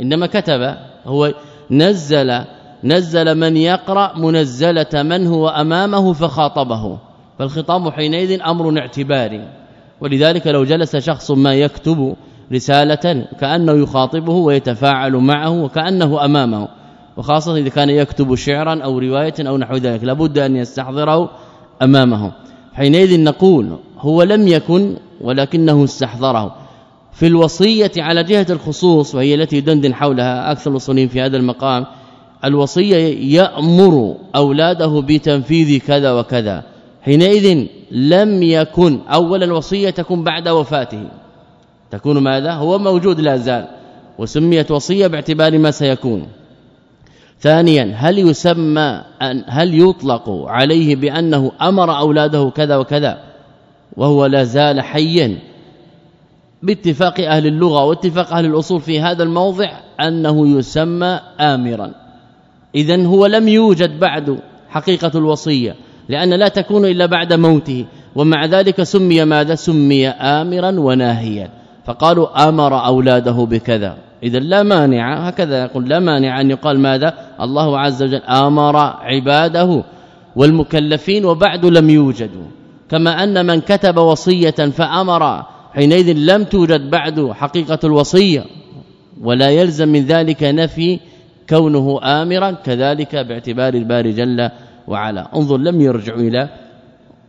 انما كتب هو نزل نزل من يقرأ منزلة من هو أمامه فخاطبه. فالخطاب حينئذ أمر اعتباري. ولذلك لو جلس شخص ما يكتب رسالة كأنه يخاطبه ويتفاعل معه وكأنه أمامه. وخاصة إذا كان يكتب شعرا أو رواية أو نحو ذلك لابد أن يستحضره أمامه. حينئذ نقول هو لم يكن ولكنه استحضره. في الوصية على جهة الخصوص وهي التي دندن حولها أكثر الأصوليين في هذا المقام الوصية يأمر أولاده بتنفيذ كذا وكذا. حينئذ لم يكن اولا الوصية تكون بعد وفاته. تكون ماذا؟ هو موجود لا زال وسميت وصية باعتبار ما سيكون. ثانيا هل يسمى أن هل يطلق عليه بأنه أمر أولاده كذا وكذا؟ وهو لا زال حيا. باتفاق أهل اللغة واتفاق أهل الأصول في هذا الموضع أنه يسمى آمرا. اذا هو لم يوجد بعد حقيقة الوصية لأن لا تكون إلا بعد موته ومع ذلك سمي ماذا؟ سمي آمرا وناهيا. فقالوا أمر أولاده بكذا. اذا لا مانع هكذا يقول لا مانع أن يقال ماذا؟ الله عز وجل آمر عباده والمكلفين وبعد لم يوجدوا. كما أن من كتب وصية فأمر حينئذ لم توجد بعد حقيقة الوصية ولا يلزم من ذلك نفي كونه آمرا كذلك باعتبار الباري جل وعلا. انظر لم يرجع إلى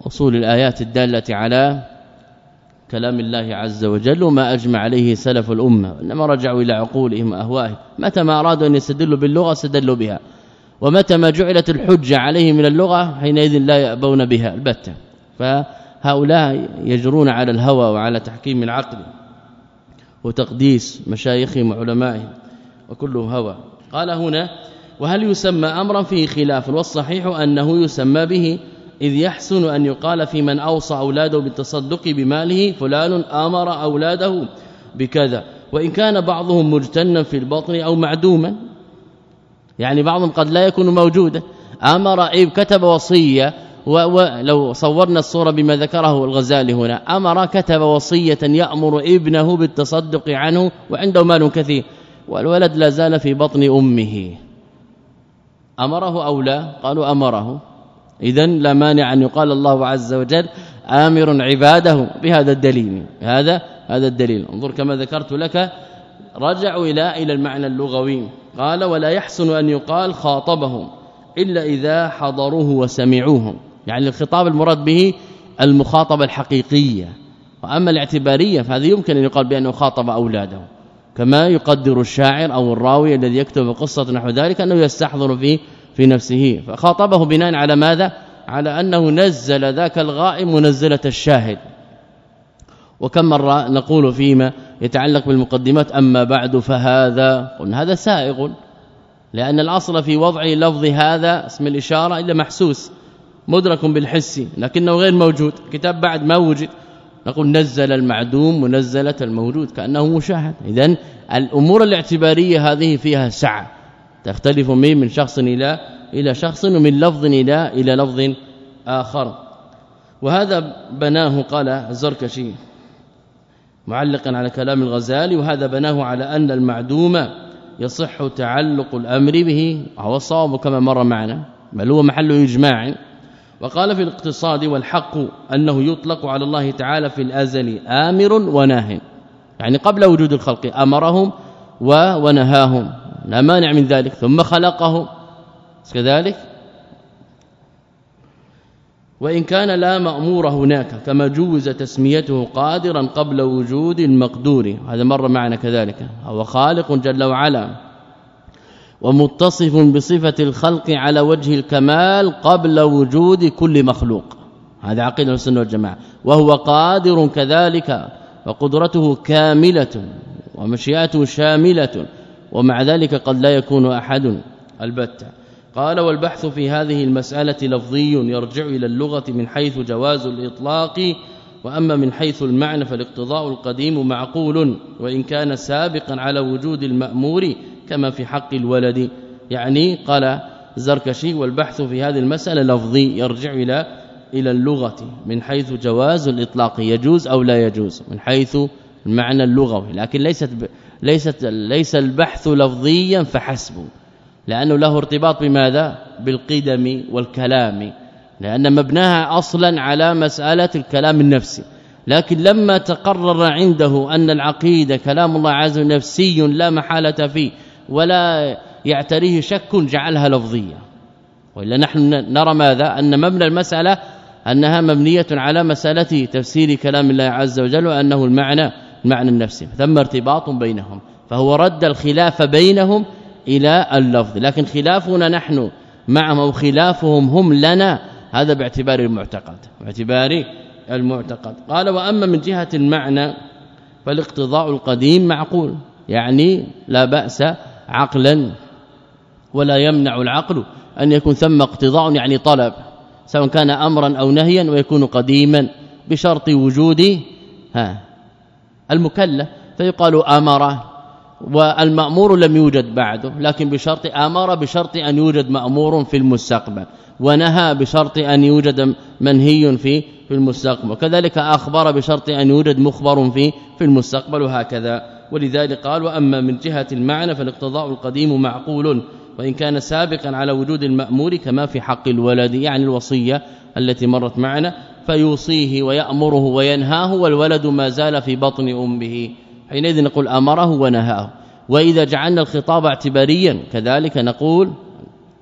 أصول الآيات الدالة على كلام الله عز وجل وما أجمع عليه سلف الأمة انما رجعوا إلى عقولهم وأهوائهم. متى ما أرادوا أن يستدلوا باللغة استدلوا بها ومتى ما جعلت الحجة عليه من اللغة حينئذ لا يأبون بها البتة. فهؤلاء يجرون على الهوى وعلى تحكيم العقل وتقديس مشايخهم وعلمائهم وكله هوى. قال هنا وهل يسمى أمرا فيه خلاف؟ والصحيح أنه يسمى به إذ يحسن أن يقال في من أوصى أولاده بالتصدق بماله فلان أمر أولاده بكذا. وإن كان بعضهم مجتنا في البطن أو معدوما يعني بعضهم قد لا يكون موجودا أمر اي كتب وصية ولو صورنا الصورة بما ذكره الغزالي هنا أمر كتب وصية يأمر ابنه بالتصدق عنه وعنده مال كثير. والولد لا زال في بطن أمه. أمره أو لا؟ قالوا أمره. اذا لا مانع أن يقال الله عز وجل آمر عباده بهذا الدليل. هذا هذا الدليل. انظر كما ذكرت لك. رجعوا إلى إلى المعنى اللغوي. قال ولا يحسن أن يقال خاطبهم إلا إذا حضروه وسمعوه يعني الخطاب المراد به المخاطبة الحقيقية. وأما الاعتبارية فهذه يمكن أن يقال بأنه خاطب أولاده. كما يقدر الشاعر أو الراوي الذي يكتب قصة نحو ذلك أنه يستحضر في في نفسه. فخاطبه بناء على ماذا؟ على أنه نزل ذاك الغائب منزلة الشاهد. وكم مرة نقول فيما يتعلق بالمقدمات أما بعد فهذا قلنا هذا سائغ لأن الأصل في وضع لفظ هذا اسم الإشارة إلا محسوس مدرك بالحس لكنه غير موجود. كتاب بعد ما وجد نقول نزل المعدوم منزلة الموجود كأنه مشاهد. اذا الأمور الاعتبارية هذه فيها سعة. تختلف من شخص إلى إلى شخص ومن لفظ إلى إلى لفظ آخر. وهذا بناه قال الزركشي معلقا على كلام الغزالي وهذا بناه على أن المعدوم يصح تعلق الأمر به وهو الصواب كما مر معنا بل هو محل إجماع. وقال في الاقتصاد والحق أنه يطلق على الله تعالى في الأزل آمر وناه. يعني قبل وجود الخلق أمرهم ونهاهم. لا مانع من ذلك. ثم خلقهم. كذلك؟ وإن كان لا مأمور هناك كما جوز تسميته قادرا قبل وجود المقدور. هذا مر معنا كذلك. هو خالق جل وعلا. ومتصف بصفة الخلق على وجه الكمال قبل وجود كل مخلوق. هذا عقيدة السنة والجماعة. وهو قادر كذلك وقدرته كاملة ومشيئته شاملة ومع ذلك قد لا يكون أحد. البتة. قال والبحث في هذه المسألة لفظي يرجع إلى اللغة من حيث جواز الإطلاق وأما من حيث المعنى فالاقتضاء القديم معقول وإن كان سابقا على وجود المأمور كما في حق الولد. يعني قال الزركشي والبحث في هذه المسألة لفظي يرجع إلى إلى اللغة من حيث جواز الإطلاق يجوز أو لا يجوز من حيث المعنى اللغوي. لكن ليست ليست ليس البحث لفظيا فحسب لأنه له ارتباط بماذا؟ بالقدم والكلام لأن مبناها أصلا على مسألة الكلام النفسي. لكن لما تقرر عنده أن العقيدة كلام الله عز وجل نفسي لا محالة فيه ولا يعتريه شك جعلها لفظية. وإلا نحن نرى ماذا؟ أن مبنى المسألة أنها مبنية على مسألة تفسير كلام الله عز وجل وأنه المعنى المعنى النفسي. ثم ارتباط بينهم فهو رد الخلاف بينهم إلى اللفظ. لكن خلافنا نحن معهم أو خلافهم هم لنا هذا باعتبار المعتقد باعتبار المعتقد. قال وأما من جهة المعنى فالاقتضاء القديم معقول يعني لا بأس عقلا ولا يمنع العقل أن يكون ثم اقتضاء يعني طلب سواء كان امرا أو نهيا ويكون قديما بشرط وجود ها المكلف فيقال أمر والمأمور لم يوجد بعده لكن بشرط أمر بشرط أن يوجد مأمور في المستقبل ونهى بشرط أن يوجد منهي في في المستقبل. كذلك أخبر بشرط أن يوجد مخبر في في المستقبل وهكذا. ولذلك قال وأما من جهة المعنى فالاقتضاء القديم معقول وإن كان سابقا على وجود المأمور كما في حق الولد يعني الوصية التي مرت معنا فيوصيه ويأمره وينهاه والولد ما زال في بطن أمه. حينئذ نقول أمره ونهاه. وإذا جعلنا الخطاب اعتباريا كذلك نقول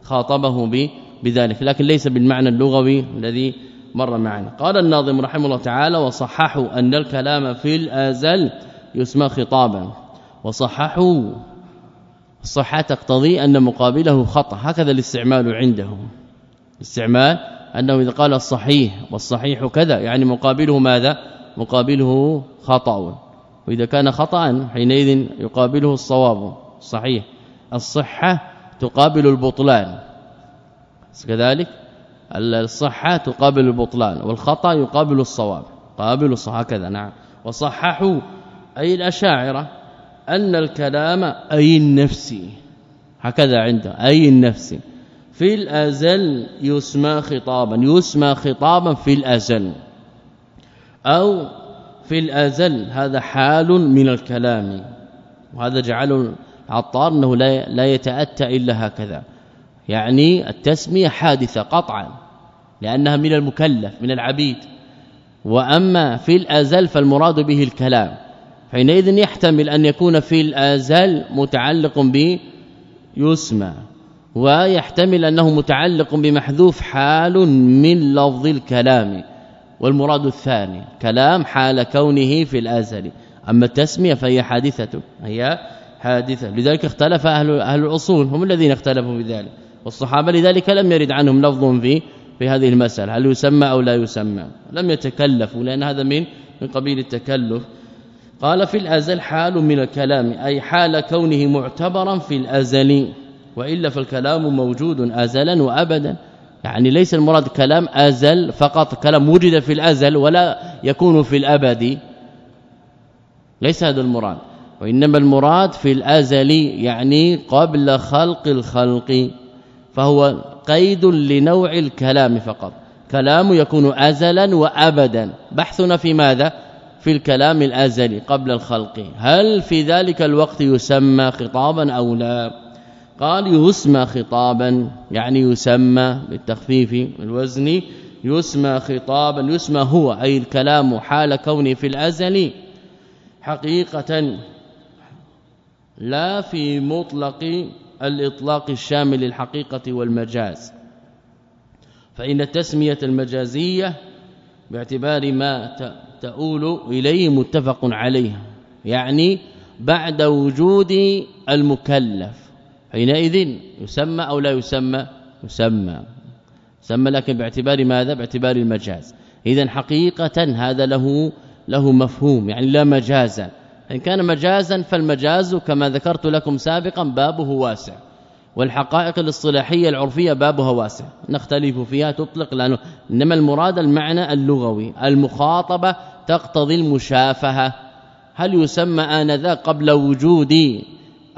خاطبه بذلك. لكن ليس بالمعنى اللغوي الذي مر معنا. قال الناظم رحمه الله تعالى وصححوا أن الكلام في الأزل يسمى خطابا. وصححوا. الصحه تقتضي أن مقابله خطأ. هكذا الاستعمال عندهم. استعمال أنه إذا قال الصحيح والصحيح كذا يعني مقابله ماذا؟ مقابله خطأ. وإذا كان خطأ حينئذ يقابله الصواب. صحيح. الصحة تقابل البطلان. كذلك الصحة تقابل البطلان والخطأ يقابل الصواب. قابل هكذا نعم. وصححوا. أي الأشاعرة أن الكلام أي النفسي هكذا عنده أي النفسي في الأزل يسمى خطابا يسمى خطابا في الأزل. أو في الأزل هذا حال من الكلام وهذا جعل العطار أنه لا لا يتأتى إلا هكذا. يعني التسمية حادثة قطعا لأنها من المكلف من العبيد. وأما في الأزل فالمراد به الكلام. حينئذ يحتمل أن يكون في الازل متعلق ب يسمى ويحتمل أنه متعلق بمحذوف حال من لفظ الكلام والمراد الثاني كلام حال كونه في الازل أما التسمية فهي حادثة هي حادثة. لذلك اختلف أهل أهل الأصول هم الذين اختلفوا بذلك والصحابة لذلك لم يرد عنهم لفظ في في هذه المسألة هل يسمى أو لا يسمى. لم يتكلفوا لأن هذا من من قبيل التكلف. قال في الأزل حال من الكلام أي حال كونه معتبرا في الأزل وإلا فالكلام موجود ازلا وابدا. يعني ليس المراد كلام أزل فقط كلام وجد في الأزل ولا يكون في الأبد. ليس هذا المراد. وإنما المراد في الأزل يعني قبل خلق الخلق فهو قيد لنوع الكلام فقط. كلام يكون ازلا وابدا. بحثنا في ماذا؟ في الكلام الأزلي قبل الخلق. هل في ذلك الوقت يسمى خطابا أو لا؟ قال يسمى خطابا يعني يسمى بالتخفيف الوزن يسمى خطابا يسمى هو أي الكلام حال كونه في الازل حقيقة لا في مطلق الإطلاق الشامل للحقيقة والمجاز. فإن التسمية المجازية باعتبار ما تؤول إليه متفق عليه يعني بعد وجود المكلف حينئذ يسمى أو لا يسمى؟ يسمى. سمى لكن باعتبار ماذا؟ باعتبار المجاز. اذا حقيقة هذا له له مفهوم يعني لا مجازا إن كان مجازا فالمجاز كما ذكرت لكم سابقا بابه واسع والحقائق الاصطلاحية العرفية بابها واسع. نختلف فيها تطلق لأنه إنما المراد المعنى اللغوي المخاطبة تقتضي المشافهة. هل يسمى انذا قبل وجود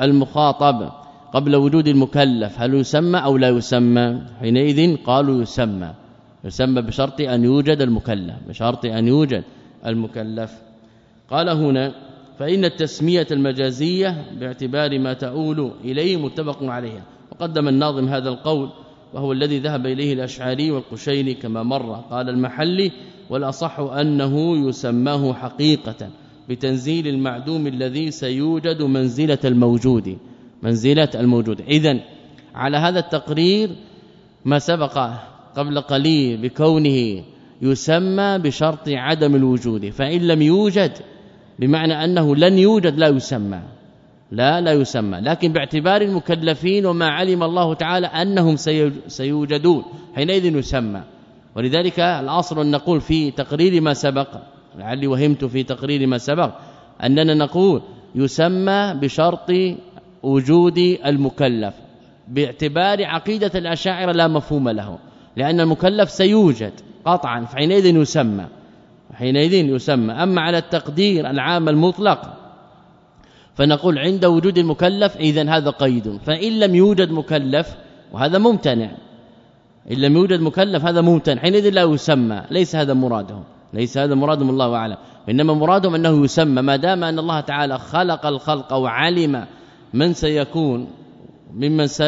المخاطب قبل وجود المكلف؟ هل يسمى أو لا يسمى؟ حينئذ قالوا يسمى. يسمى بشرط أن يوجد المكلف بشرط أن يوجد المكلف. قال هنا فإن التسمية المجازية باعتبار ما تؤول إليه متفق عليها. وقدم الناظم هذا القول وهو الذي ذهب إليه الأشعري والقشيري كما مر. قال المحلي والأصح أنه يسماه حقيقة بتنزيل المعدوم الذي سيوجد منزلة الموجود منزلة الموجود. اذا على هذا التقرير ما سبق قبل قليل بكونه يسمى بشرط عدم الوجود فإن لم يوجد بمعنى أنه لن يوجد لا يسمى. لا لا يسمى. لكن باعتبار المكلفين وما علم الله تعالى أنهم سيوجدون حينئذ يسمى. ولذلك الأصل أن نقول في تقرير ما سبق لعلي وهمت في تقرير ما سبق أننا نقول يسمى بشرط وجود المكلف باعتبار عقيدة الأشاعرة لا مفهوم له لأن المكلف سيوجد قطعا فحينئذ يسمى حينئذ يسمى. أما على التقدير العام المطلق فنقول عند وجود المكلف اذا هذا قيد. فإن لم يوجد مكلف وهذا ممتنع. إن لم يوجد مكلف هذا ممتنع. حينئذ لا يسمى. ليس هذا مراده ليس هذا مرادهم الله أعلم. إنما مرادهم أنه يسمى. ما دام أن الله تعالى خلق الخلق وعلم من سيكون ممن س...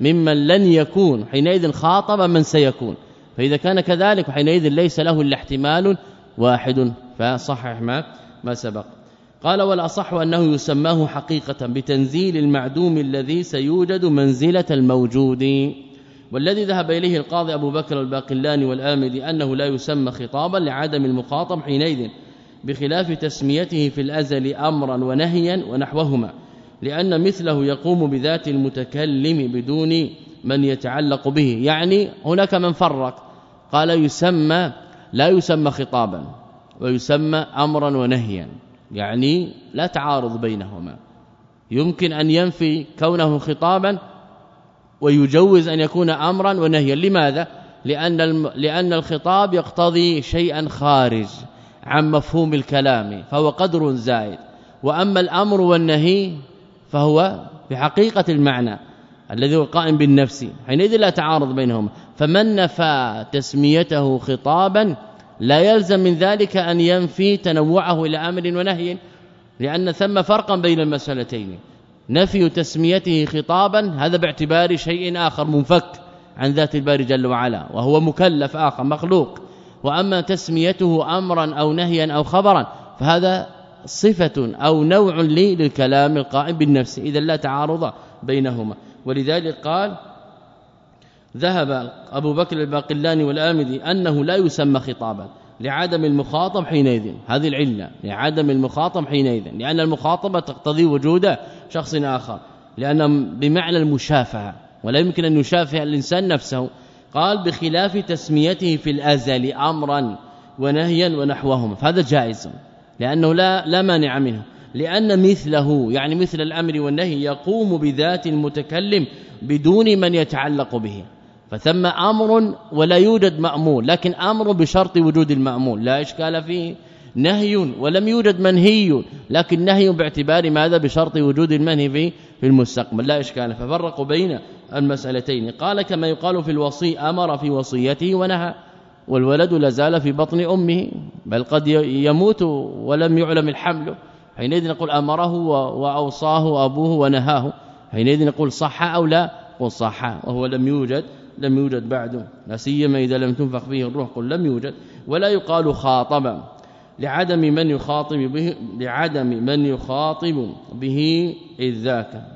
ممن لن يكون حينئذ خاطب من سيكون. فإذا كان كذلك حينئذ ليس له إلا احتمال واحد. فصحح ما ما سبق. قال والأصح أنه يسماه حقيقة بتنزيل المعدوم الذي سيوجد منزلة الموجود. والذي ذهب إليه القاضي أبو بكر الباقلاني والآمدي أنه لا يسمى خطابا لعدم المخاطب حينئذ بخلاف تسميته في الأزل امرا ونهيا ونحوهما لأن مثله يقوم بذات المتكلم بدون من يتعلق به. يعني هناك من فرق. قال يسمى لا يسمى خطابا ويسمى امرا ونهيا. يعني لا تعارض بينهما. يمكن أن ينفي كونه خطابا ويجوز أن يكون امرا ونهيا. لماذا؟ لأن لأن الخطاب يقتضي شيئا خارج عن مفهوم الكلام فهو قدر زائد. وأما الأمر والنهي فهو في حقيقة المعنى الذي هو قائم بالنفس حينئذ لا تعارض بينهما. فمن نفى تسميته خطابا لا يلزم من ذلك أن ينفي تنوعه إلى أمر ونهي لأن ثم فرقا بين المسألتين. نفي تسميته خطابا هذا باعتبار شيء آخر منفك عن ذات الباري جل وعلا وهو مكلف آخر مخلوق. وأما تسميته امرا أو نهيا أو خبرا فهذا صفة أو نوع للكلام القائم بالنفس. اذا لا تعارض بينهما. ولذلك قال ذهب أبو بكر الباقلاني والآمدي أنه لا يسمى خطابا لعدم المخاطب حينئذ هذه العلة لعدم المخاطب حينئذ لأن المخاطبة تقتضي وجود شخص آخر لأن بمعنى المشافهة ولا يمكن أن يشافه الإنسان نفسه قال بخلاف تسميته في الأزل امرا ونهيا ونحوهما فهذا جائز لأنه لا لا مانع منه لأن مثله يعني مثل الأمر والنهي يقوم بذات المتكلم بدون من يتعلق به. فثم أمر ولا يوجد مأمول لكن أمر بشرط وجود المأمول لا إشكال فيه. نهي ولم يوجد منهي لكن نهي باعتبار ماذا؟ بشرط وجود المنهي في في المستقبل لا إشكال. ففرقوا بين المسألتين. قال كما يقال في الوصي أمر في وصيته ونهى والولد لازال في بطن أمه بل قد يموت ولم يعلم الحمل. حينئذ نقول أمره وأوصاه أبوه ونهاه. حينئذ نقول صح أو لا؟ قل صح وهو لم يوجد لم يوجد بعده لا سيما إذا لم تنفخ فيه الروح قل لم يوجد. ولا يقال خاطبا لعدم من يخاطب به لعدم من يخاطب به إذ ذاك.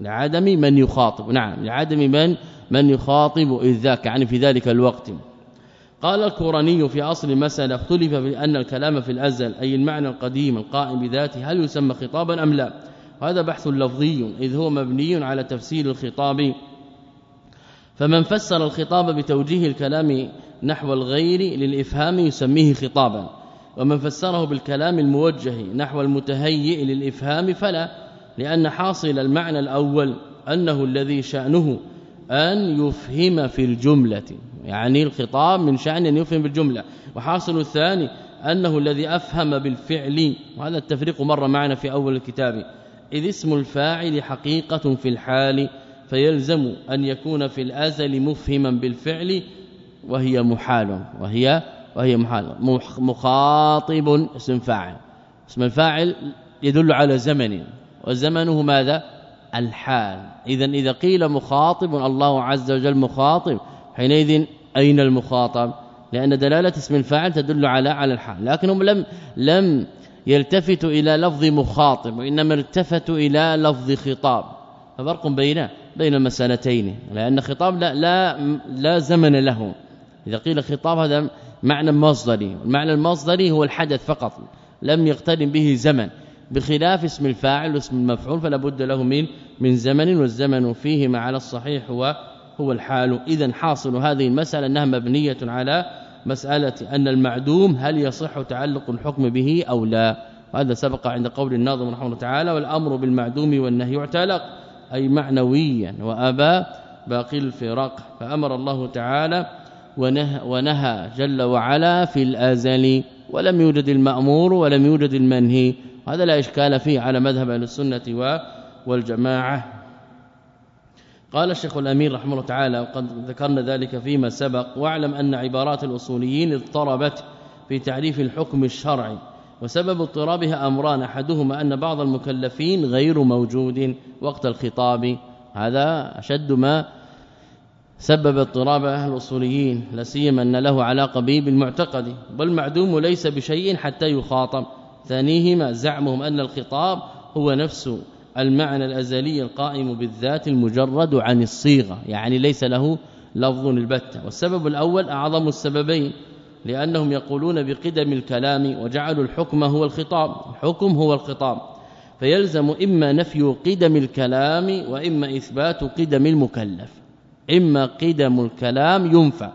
لعدم من يخاطب نعم لعدم من من يخاطب إذ ذاك يعني في ذلك الوقت. قال الكوراني في أصل المسألة اختلف في أن الكلام في الأزل أي المعنى القديم القائم بذاته هل يسمى خطابا أم لا؟ وهذا بحث لفظي إذ هو مبني على تفسير الخطاب فمن فسر الخطاب بتوجيه الكلام نحو الغير للإفهام يسميه خطابا ومن فسره بالكلام الموجه نحو المتهيئ للإفهام فلا لأن حاصل المعنى الأول أنه الذي شأنه أن يفهم في الجملة يعني الخطاب من شأن أن يفهم بالجملة وحاصل الثاني أنه الذي أفهم بالفعل وهذا التفريق مر معنا في أول الكتاب إذ اسم الفاعل حقيقة في الحال فيلزم أن يكون في الأزل مفهما بالفعل وهي محال وهي وهي محال مخاطب اسم فاعل. اسم الفاعل يدل على زمن. وزمنه ماذا؟ الحال. اذا إذا قيل مخاطب الله عز وجل مخاطب. حينئذ أين المخاطب؟ لأن دلالة اسم الفاعل تدل على على الحال. لكنهم لم لم يلتفتوا إلى لفظ مخاطب وإنما التفتوا إلى لفظ خطاب. ففرق بين بين المسألتين لأن خطاب لا لا, لا زمن له. إذا قيل خطاب هذا معنى مصدري المعنى المصدري هو الحدث فقط لم يقترن به زمن. بخلاف اسم الفاعل واسم المفعول فلا بد له من من زمن والزمن فيهما على الصحيح هو هو الحال. إذا حاصل هذه المسألة أنها مبنية على مسألة أن المعدوم هل يصح تعلق الحكم به أو لا. هذا سبق عند قول الناظم رحمه الله تعالى والأمر بالمعدوم والنهي يعتلق أي معنويا وابى باقي الفراق فأمر الله تعالى ونهى, ونهى جل وعلا في الأزل. ولم يوجد المأمور ولم يوجد المنهي. هذا لا إشكال فيه على مذهب أهل السنة والجماعة. قال الشيخ الأمير رحمه الله تعالى وقد ذكرنا ذلك فيما سبق. واعلم أن عبارات الأصوليين اضطربت في تعريف الحكم الشرعي. وسبب اضطرابها أمران أحدهما أن بعض المكلفين غير موجود وقت الخطاب. هذا أشد ما سبب اضطراب أهل الأصوليين لا سيما أن له علاقة به بالمعتقد والمعدوم ليس بشيء حتى يخاطب. ثانيهما زعمهم أن الخطاب هو نفس المعنى الأزلي القائم بالذات المجرد عن الصيغة يعني ليس له لفظ البتة. والسبب الأول أعظم السببين لأنهم يقولون بقدم الكلام وجعلوا الحكم هو الخطاب الحكم هو الخطاب. فيلزم إما نفي قدم الكلام وإما إثبات قدم المكلف. إما قدم الكلام ينفع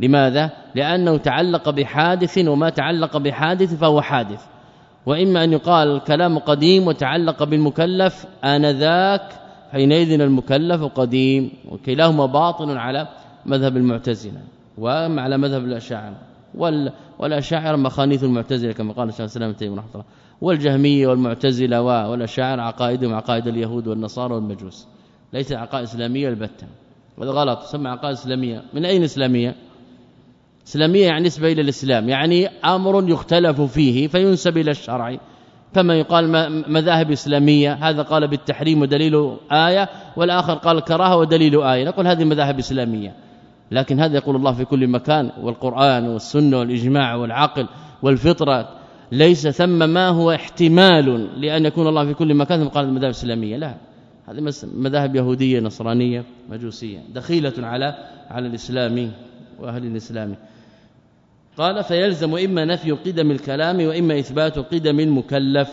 لماذا؟ لأنه تعلق بحادث وما تعلق بحادث فهو حادث. وإما أن يقال الكلام قديم وتعلق بالمكلف آنذاك حينئذ المكلف قديم. وكلاهما باطل على مذهب المعتزلة وعلى مذهب الأشاعرة. والاشاعره مخانيث المعتزلة كما قال الشيخ سلام تيمية رحمه الله. والجهمية والمعتزلة والاشاعره عقائدهم عقائد اليهود والنصارى والمجوس. ليس عقائد إسلامية البتة. هذا غلط. تسمى عقائد إسلامية. من أين إسلامية؟ إسلامية يعني نسبة إلى الإسلام. يعني أمر يختلف فيه فينسب إلى الشرع. كما يقال مذاهب إسلامية. هذا قال بالتحريم ودليل آية. والآخر قال كراهة ودليل آية. نقول هذه مذاهب إسلامية. لكن هذا يقول الله في كل مكان والقرآن والسنة والإجماع والعقل والفطرة. ليس ثم ما هو احتمال لأن يكون الله في كل مكان ثم قال المذاهب الاسلاميه لا هذه مذاهب يهودية نصرانية مجوسية دخيلة على على الإسلام وأهل الإسلام. قال فيلزم إما نفي قدم الكلام وإما إثبات قدم المكلف.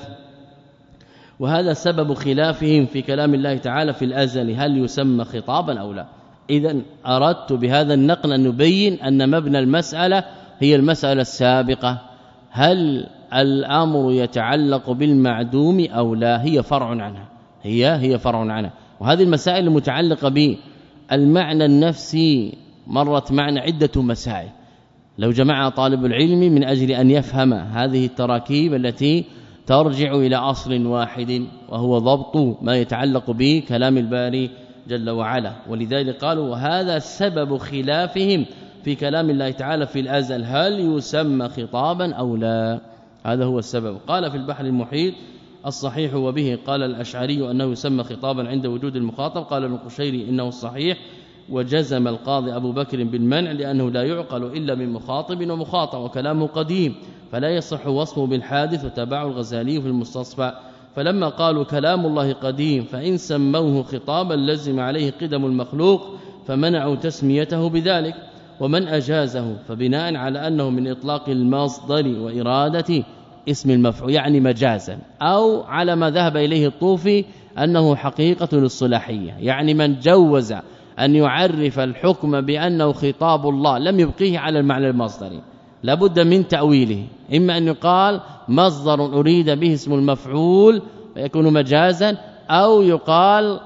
وهذا سبب خلافهم في كلام الله تعالى في الأزل هل يسمى خطابا أو لا. اذا أردت بهذا النقل أن نبين أن مبنى المسألة هي المسألة السابقة. هل الأمر يتعلق بالمعدوم أو لا؟ هي فرع عنها. هي هي فرع عنها. وهذه المسائل المتعلقة بالمعنى النفسي مرت معنا عدة مسائل. لو جمع طالب العلم من أجل أن يفهم هذه التراكيب التي ترجع إلى أصل واحد وهو ضبط ما يتعلق به كلام الباري جل وعلا. ولذلك قالوا وهذا سبب خلافهم في كلام الله تعالى في الأزل. هل يسمى خطابا أو لا؟ هذا هو السبب. قال في البحر المحيط الصحيح وبه قال الأشعري أنه يسمى خطابا عند وجود المخاطب. قال القشيري إنه الصحيح وجزم القاضي أبو بكر بالمنع لأنه لا يعقل إلا من مخاطب ومخاطب وكلامه قديم. فلا يصح وصفه بالحادث وتبع الغزالي في المستصفى. فلما قالوا كلام الله قديم فإن سموه خطابا لزم عليه قدم المخلوق فمنعوا تسميته بذلك ومن أجازه فبناء على أنه من إطلاق المصدر وإرادة اسم المفعول يعني مجازا أو على ما ذهب إليه الطوفي أنه حقيقة للصلاحية يعني من جوز أن يعرف الحكم بأنه خطاب الله لم يبقيه على المعنى المصدري لابد من تأويله إما أن يقال مصدر أريد به اسم المفعول فيكون مجازا أو يقال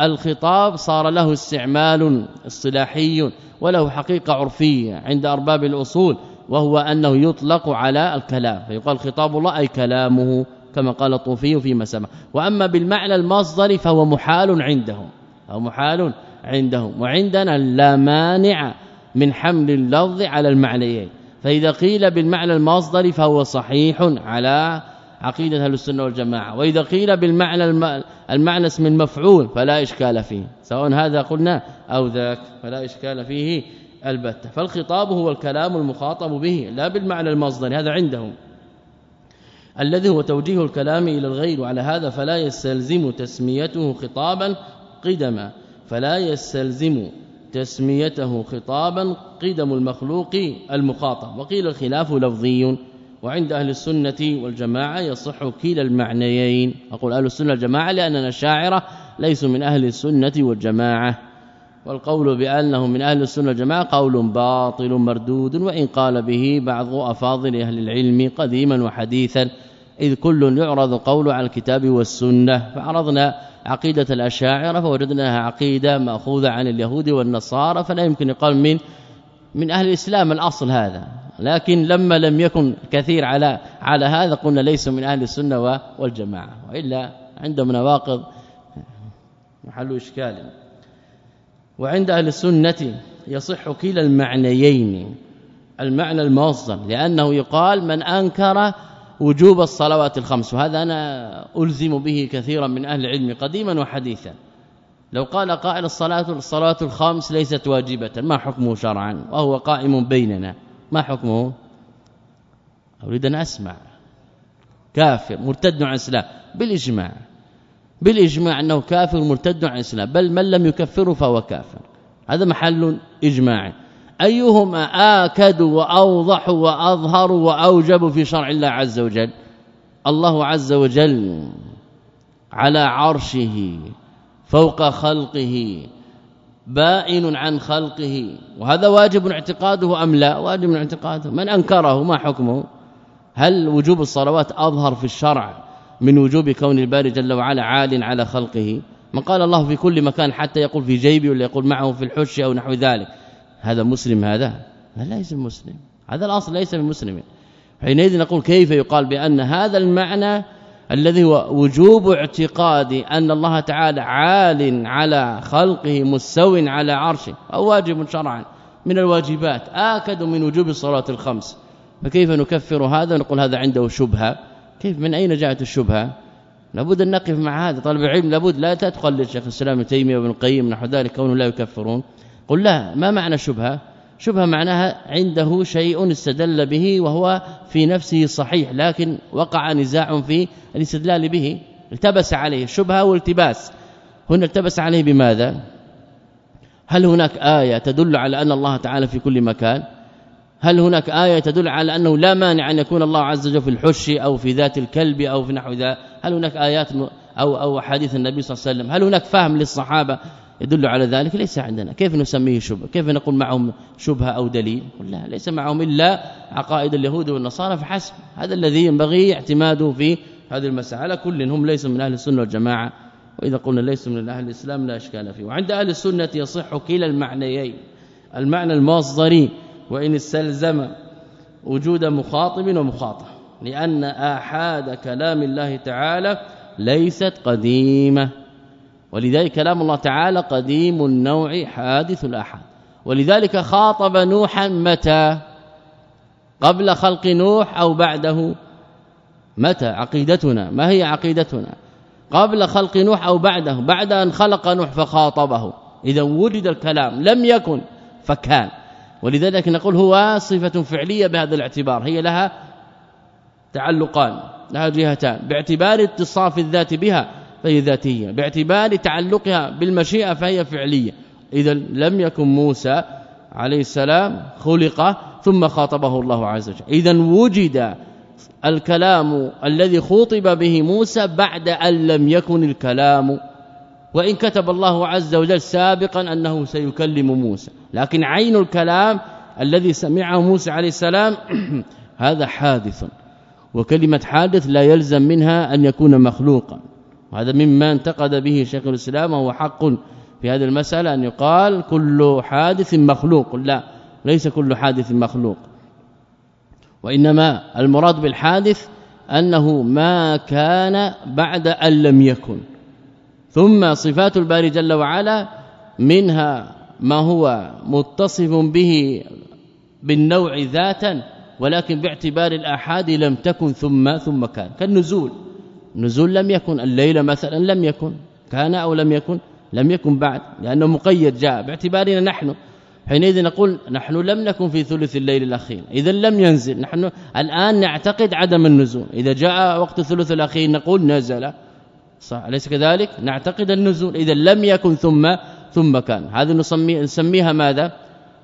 الخطاب صار له استعمال اصطلاحي وله حقيقة عرفية عند أرباب الأصول وهو أنه يطلق على الكلام فيقال خطاب الله أي كلامه كما قال الطوفي فيما سمع وأما بالمعنى المصدري فهو محال عندهم أو محال عندهم وعندنا لا مانع من حمل اللفظ على المعنيين. فإذا قيل بالمعنى المصدري فهو صحيح على عقيدة أهل السنة والجماعة. وإذا قيل بالمعنى المعنى اسم المفعول فلا إشكال فيه. سواء هذا قلنا أو ذاك فلا إشكال فيه البتة. فالخطاب هو الكلام المخاطب به لا بالمعنى المصدري هذا عندهم. الذي هو توجيه الكلام إلى الغير وعلى هذا فلا يستلزم تسميته خطابا قدما. فلا يستلزم تسميته خطابا قدم المخلوق المخاطب. وقيل الخلاف لفظي وعند أهل السنة والجماعة يصح كلا المعنيين. أقول أهل السنة والجماعة لأننا الشاعره ليسوا من أهل السنة والجماعة. والقول بأنه من أهل السنة والجماعة قول باطل مردود وإن قال به بعض أفاضل أهل العلم قديما وحديثا إذ كل يعرض قول على الكتاب والسنة. فعرضنا عقيدة الأشاعرة فوجدناها عقيدة مأخوذة عن اليهود والنصارى فلا يمكن يقال من من أهل الإسلام الأصل هذا. لكن لما لم يكن كثير على على هذا قلنا ليس من أهل السنة والجماعة. وإلا عندهم نواقض محل إشكال. وعند أهل السنة يصح كلا المعنيين المعنى الموصل لأنه يقال من أنكر وجوب الصلوات الخمس وهذا أنا ألزم به كثيرا من أهل العلم قديما وحديثا. لو قال قائل الصلاة الصلاة الخمس ليست واجبة ما حكمه شرعا؟ وهو قائم بيننا ما حكمه؟ أريد أن أسمع. كافر مرتد عن الإسلام بالإجماع. بالإجماع أنه كافر مرتد عن الإسلام بل من لم يكفره فهو كافر. هذا محل إجماع. أيهما آكد وأوضح وأظهر وأوجب في شرع الله عز وجل؟ الله عز وجل على عرشه فوق خلقه بائن عن خلقه. وهذا واجب اعتقاده أم لا؟ واجب اعتقاده. من أنكره؟ ما حكمه؟ هل وجوب الصلوات أظهر في الشرع من وجوب كون الباري جل وعلا عال على خلقه؟ من قال الله في كل مكان حتى يقول في جيبي ولا يقول معه في الحش أو نحو ذلك. هذا مسلم هذا؟ لا ليس مسلم. هذا الأصل ليس بمسلم حينئذ نقول كيف يقال بأن هذا المعنى الذي هو وجوب اعتقاد أن الله تعالى عال على خلقه مستو على عرشه؟ أو واجب شرعا. من الواجبات. آكد من وجوب الصلاة الخمس. فكيف نكفر هذا؟ ونقول هذا عنده شبهة. كيف؟ من أين جاءت الشبهة؟ لابد أن نقف مع هذا. طالب العلم لابد لا تدخل للشيخ الإسلام تيمية وابن القيم نحو ذلك كونه لا يكفرون. قل لا ما معنى شبهة؟ شبهة معناها عنده شيء استدل به وهو في نفسه صحيح لكن وقع نزاع في الاستدلال به. التبس عليه شبهه والتباس هنا التبس عليه بماذا؟ هل هناك آية تدل على أن الله تعالى في كل مكان؟ هل هناك آية تدل على أنه لا مانع أن يكون الله عز وجل في الحش أو في ذات الكلب أو في نحو ذا؟ هل هناك آيات أو أو حديث النبي صلى الله عليه وسلم؟ هل هناك فهم للصحابة؟ يدل على ذلك ليس عندنا. كيف نسميه شبهة؟ كيف نقول معهم شبهة أو دليل؟ لا ليس معهم إلا عقائد اليهود والنصارى فحسب. هذا الذي ينبغي اعتماده في هذه المسألة. كل هم ليسوا من أهل السنة والجماعة وإذا قلنا ليسوا من أهل الإسلام لا إشكال فيه. وعند أهل السنة يصح كلا المعنيين المعنى المصدري وإن استلزم وجود مخاطب ومخاطب لأن آحاد كلام الله تعالى ليست قديمة. ولذلك كلام الله تعالى قديم النوع حادث الاحاد ولذلك خاطب نوحا متى؟ قبل خلق نوح أو بعده؟ متى؟ عقيدتنا. ما هي عقيدتنا؟ قبل خلق نوح أو بعده. بعد أن خلق نوح فخاطبه. إذا وجد الكلام. لم يكن فكان. ولذلك نقول هو صفة فعلية بهذا الاعتبار. هي لها تعلقان لها جهتان. باعتبار اتصاف الذات بها فهي ذاتيه باعتبار تعلقها بالمشيئة فهي فعلية. إذا لم يكن موسى عليه السلام خلق ثم خاطبه الله عز وجل. إذا وجد الكلام الذي خوطب به موسى بعد أن لم يكن الكلام وإن كتب الله عز وجل سابقا أنه سيكلم موسى. لكن عين الكلام الذي سمعه موسى عليه السلام هذا حادث وكلمة حادث لا يلزم منها أن يكون مخلوقا. وهذا مما انتقد به شيخ الإسلام وهو حق في هذه المسألة أن يقال كل حادث مخلوق. لا ليس كل حادث مخلوق. وإنما المراد بالحادث أنه ما كان بعد أن لم يكن. ثم صفات الباري جل وعلا منها ما هو متصف به بالنوع ذاتا ولكن باعتبار الاحاد لم تكن ثم ثم كان. كالنزول. نزول لم يكن الليل مثلا لم يكن كان أو لم يكن لم يكن بعد لأنه مقيد جاء باعتبارنا نحن. حينئذ نقول نحن لم نكن في ثلث الليل الأخير اذا لم ينزل نحن الآن نعتقد عدم النزول. إذا جاء وقت الثلث الأخير نقول نزل. صح أليس كذلك؟ نعتقد النزول اذا لم يكن ثم ثم كان. هذه نسمي نسميها ماذا؟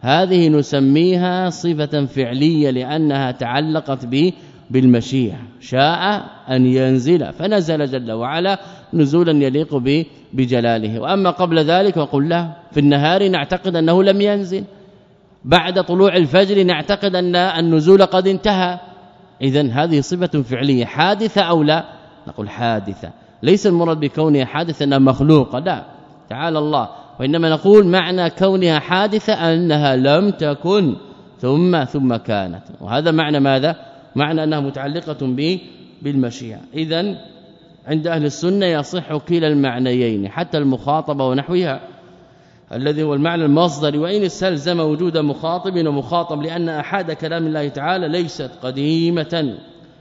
هذه نسميها صفة فعلية لأنها تعلقت به بالمشيئه شاء أن ينزل. فنزل جل وعلا نزولا يليق بجلاله. وأما قبل ذلك وقل له في النهار نعتقد أنه لم ينزل. بعد طلوع الفجر نعتقد أن النزول قد انتهى. اذا هذه صفة فعلية. حادثة أو لا؟ نقول حادثة. ليس المراد بكونها حادثة أنها مخلوقة. لا. تعالى الله. وإنما نقول معنى كونها حادثة أنها لم تكن. ثم ثم كانت. وهذا معنى ماذا؟ معنى أنها متعلقة به بالمشيئة. اذا عند أهل السنة يصح كلا المعنيين حتى المخاطبة ونحوها. الذي هو المعنى المصدري وإن استلزم وجود مخاطب ومخاطب لأن أحد كلام الله تعالى ليست قديمة.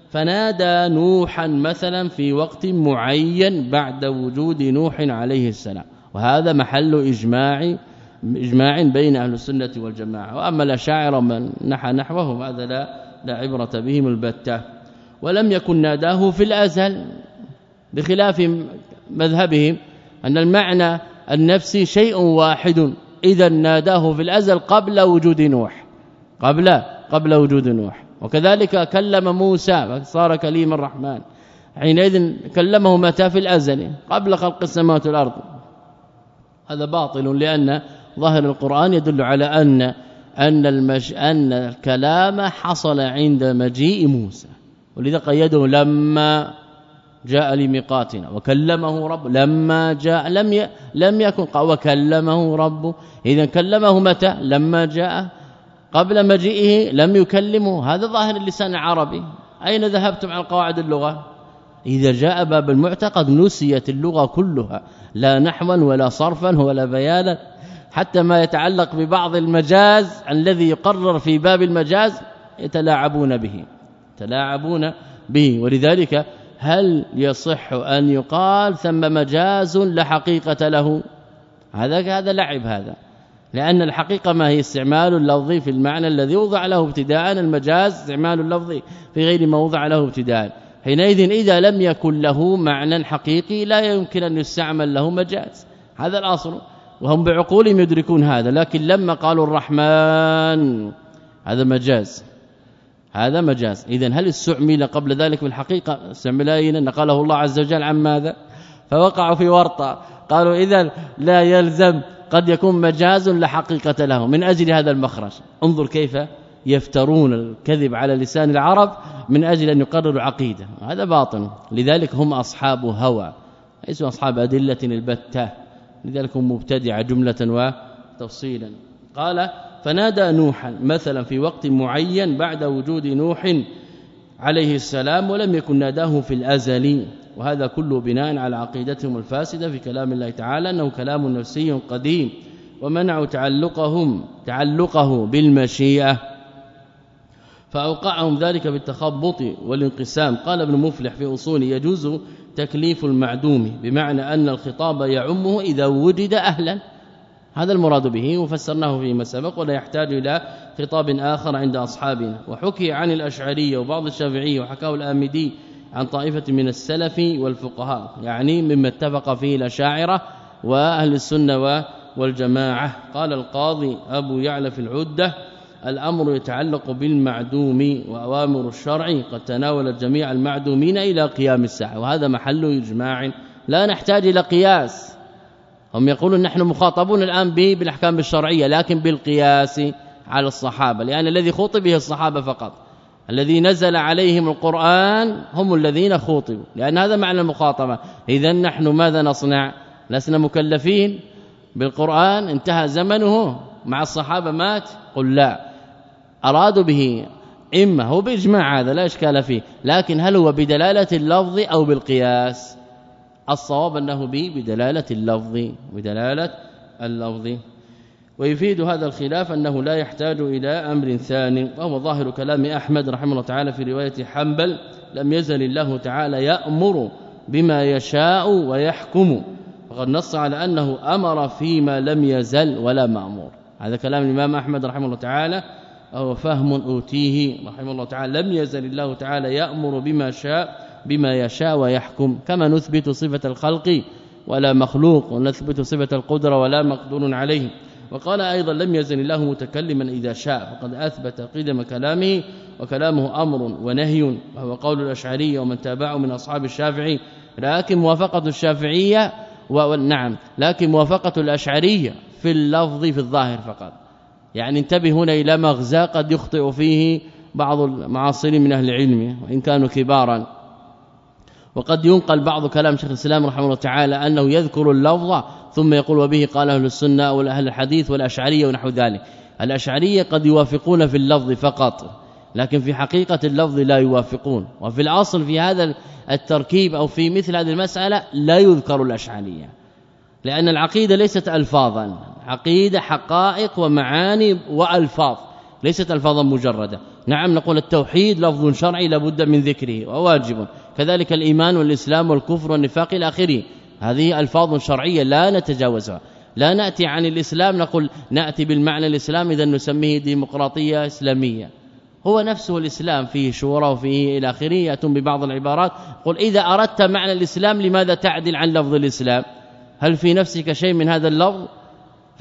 فنادى نوحا مثلا في وقت معين بعد وجود نوح عليه السلام. وهذا محل إجماع إجماع بين أهل السنة والجماعة. وأما الأشاعرة من نحى نحوهم هذا لا لا عبرة بهم البتة. ولم يكن ناداه في الأزل بخلاف مذهبهم أن المعنى النفسي شيء واحد. إذا ناداه في الأزل قبل وجود نوح. قبل قبل وجود نوح. وكذلك كلم موسى فصار كليم الرحمن. حينئذ كلمه متى في الأزل؟ قبل خلق السماوات والأرض. هذا باطل لأن ظاهر القرآن يدل على أن أن المش أن الكلام حصل عند مجيء موسى. ولذا قيده لما جاء لميقاتنا. وكلمه رب لما جاء لم ي... لم يكن وكلمه رب إذا كلمه متى؟ لما جاء قبل مجيئه لم يكلمه. هذا ظاهر اللسان العربي أين ذهبتم عن قواعد اللغة؟ إذا جاء باب المعتقد نسيت اللغة كلها. لا نحوا ولا صرفا ولا بيانا. حتى ما يتعلق ببعض المجاز الذي يقرر في باب المجاز يتلاعبون به يتلاعبون به. ولذلك هل يصح أن يقال ثم مجاز لا حقيقة له؟ هذا هذا لعب هذا. لأن الحقيقة ما هي؟ استعمال اللفظ في المعنى الذي وضع له ابتداء. المجاز استعمال اللفظ في غير ما وضع له ابتداء. حينئذ إذا لم يكن له معنى حقيقي لا يمكن أن يستعمل له مجاز. هذا الأصل. وهم بعقولهم يدركون هذا لكن لما قالوا الرحمن هذا مجاز. هذا مجاز. اذا هل استعمل قبل ذلك بالحقيقة استعمل نقله الله عز وجل عن ماذا؟ فوقعوا في ورطة. قالوا اذا لا يلزم قد يكون مجاز لا حقيقة له. من أجل هذا المخرج. انظر كيف يفترون الكذب على لسان العرب من أجل أن يقرروا عقيدة. هذا باطن. لذلك هم أصحاب هوى ليسوا أصحاب أدلة البتة. لذلك هم مبتدعة جملة وتفصيلا. قال فنادى نوحا مثلا في وقت معين بعد وجود نوح عليه السلام ولم يكن ناداه في الأزل. وهذا كله بناء على عقيدتهم الفاسدة في كلام الله تعالى أنه كلام نفسي قديم ومنعوا تعلقهم تعلقه بالمشيئة. فأوقعهم ذلك بالتخبط والانقسام. قال ابن مفلح في أصول يجوز تكليف المعدوم بمعنى أن الخطاب يعمه إذا وجد أهلا. هذا المراد به وفسرناه فيما سبق ولا يحتاج إلى خطاب آخر عند أصحابنا. وحكي عن الاشعريه وبعض الشافعيه وحكاه الآمدي عن طائفة من السلف والفقهاء يعني مما اتفق فيه الأشاعرة وأهل السنة والجماعة. قال القاضي أبو يعلى في العدة الأمر يتعلق بالمعدوم وأوامر الشرع قد تناولت جميع المعدومين إلى قيام الساعة وهذا محل إجماع لا نحتاج إلى قياس. هم يقولون نحن مخاطبون الآن به بالأحكام الشرعية لكن بالقياس على الصحابة لأن الذي خوطب به الصحابة فقط. الذي نزل عليهم القرآن هم الذين خوطبوا لأن هذا معنى المخاطبة. اذا نحن ماذا نصنع؟ لسنا مكلفين بالقرآن؟ انتهى زمنه؟ مع الصحابة مات؟ قل لا. أرادوا به إما هو بإجماع هذا لا إشكال فيه لكن هل هو بدلالة اللفظ أو بالقياس؟ الصواب أنه به بدلالة اللفظ بدلالة اللفظ. ويفيد هذا الخلاف أنه لا يحتاج إلى أمر ثاني وهو ظاهر كلام أحمد رحمه الله تعالى في رواية حنبل لم يزل الله تعالى يأمر بما يشاء ويحكم وقد نص على أنه أمر فيما لم يزل ولا مأمور. هذا كلام الإمام أحمد رحمه الله تعالى أو فهم أوتيه رحمه الله تعالى. لم يزل الله تعالى يأمر بما شاء بما يشاء ويحكم. كما نثبت صفة الخلق ولا مخلوق ونثبت صفة القدرة ولا مقدور عليه. وقال أيضا لم يزل الله متكلما إذا شاء. فقد أثبت قدم كلامه وكلامه أمر ونهي وهو قول الأشعري ومن تابعه من أصحاب الشافعي. لكن موافقة الشافعية ونعم لكن موافقة الأشعرية في اللفظ في الظاهر فقط. يعني انتبه هنا إلى مغزى قد يخطئ فيه بعض المعاصرين من أهل العلم وإن كانوا كبارا. وقد ينقل بعض كلام شيخ الإسلام رحمه الله تعالى أنه يذكر اللفظ ثم يقول وبه قال أهل السنة واهل الحديث والأشعرية ونحو ذلك. الأشعرية قد يوافقون في اللفظ فقط لكن في حقيقة اللفظ لا يوافقون. وفي الأصل في هذا التركيب أو في مثل هذه المسألة لا يذكر الأشعرية لأن العقيدة ليست الفاظا. عقيدة حقائق ومعاني وألفاظ. ليست الفاظا مجردة. نعم نقول التوحيد لفظ شرعي لابد من ذكره وواجب. كذلك الإيمان والإسلام والكفر والنفاق إلى آخره. هذه ألفاظ شرعية لا نتجاوزها. لا نأتي عن الإسلام نقول نأتي بالمعنى الإسلام إذا نسميه ديمقراطية إسلامية. هو نفسه الإسلام فيه شورى وفيه إلى آخره يأتون ببعض العبارات. قل إذا أردت معنى الإسلام لماذا تعدل عن لفظ الإسلام؟ هل في نفسك شيء من هذا اللفظ؟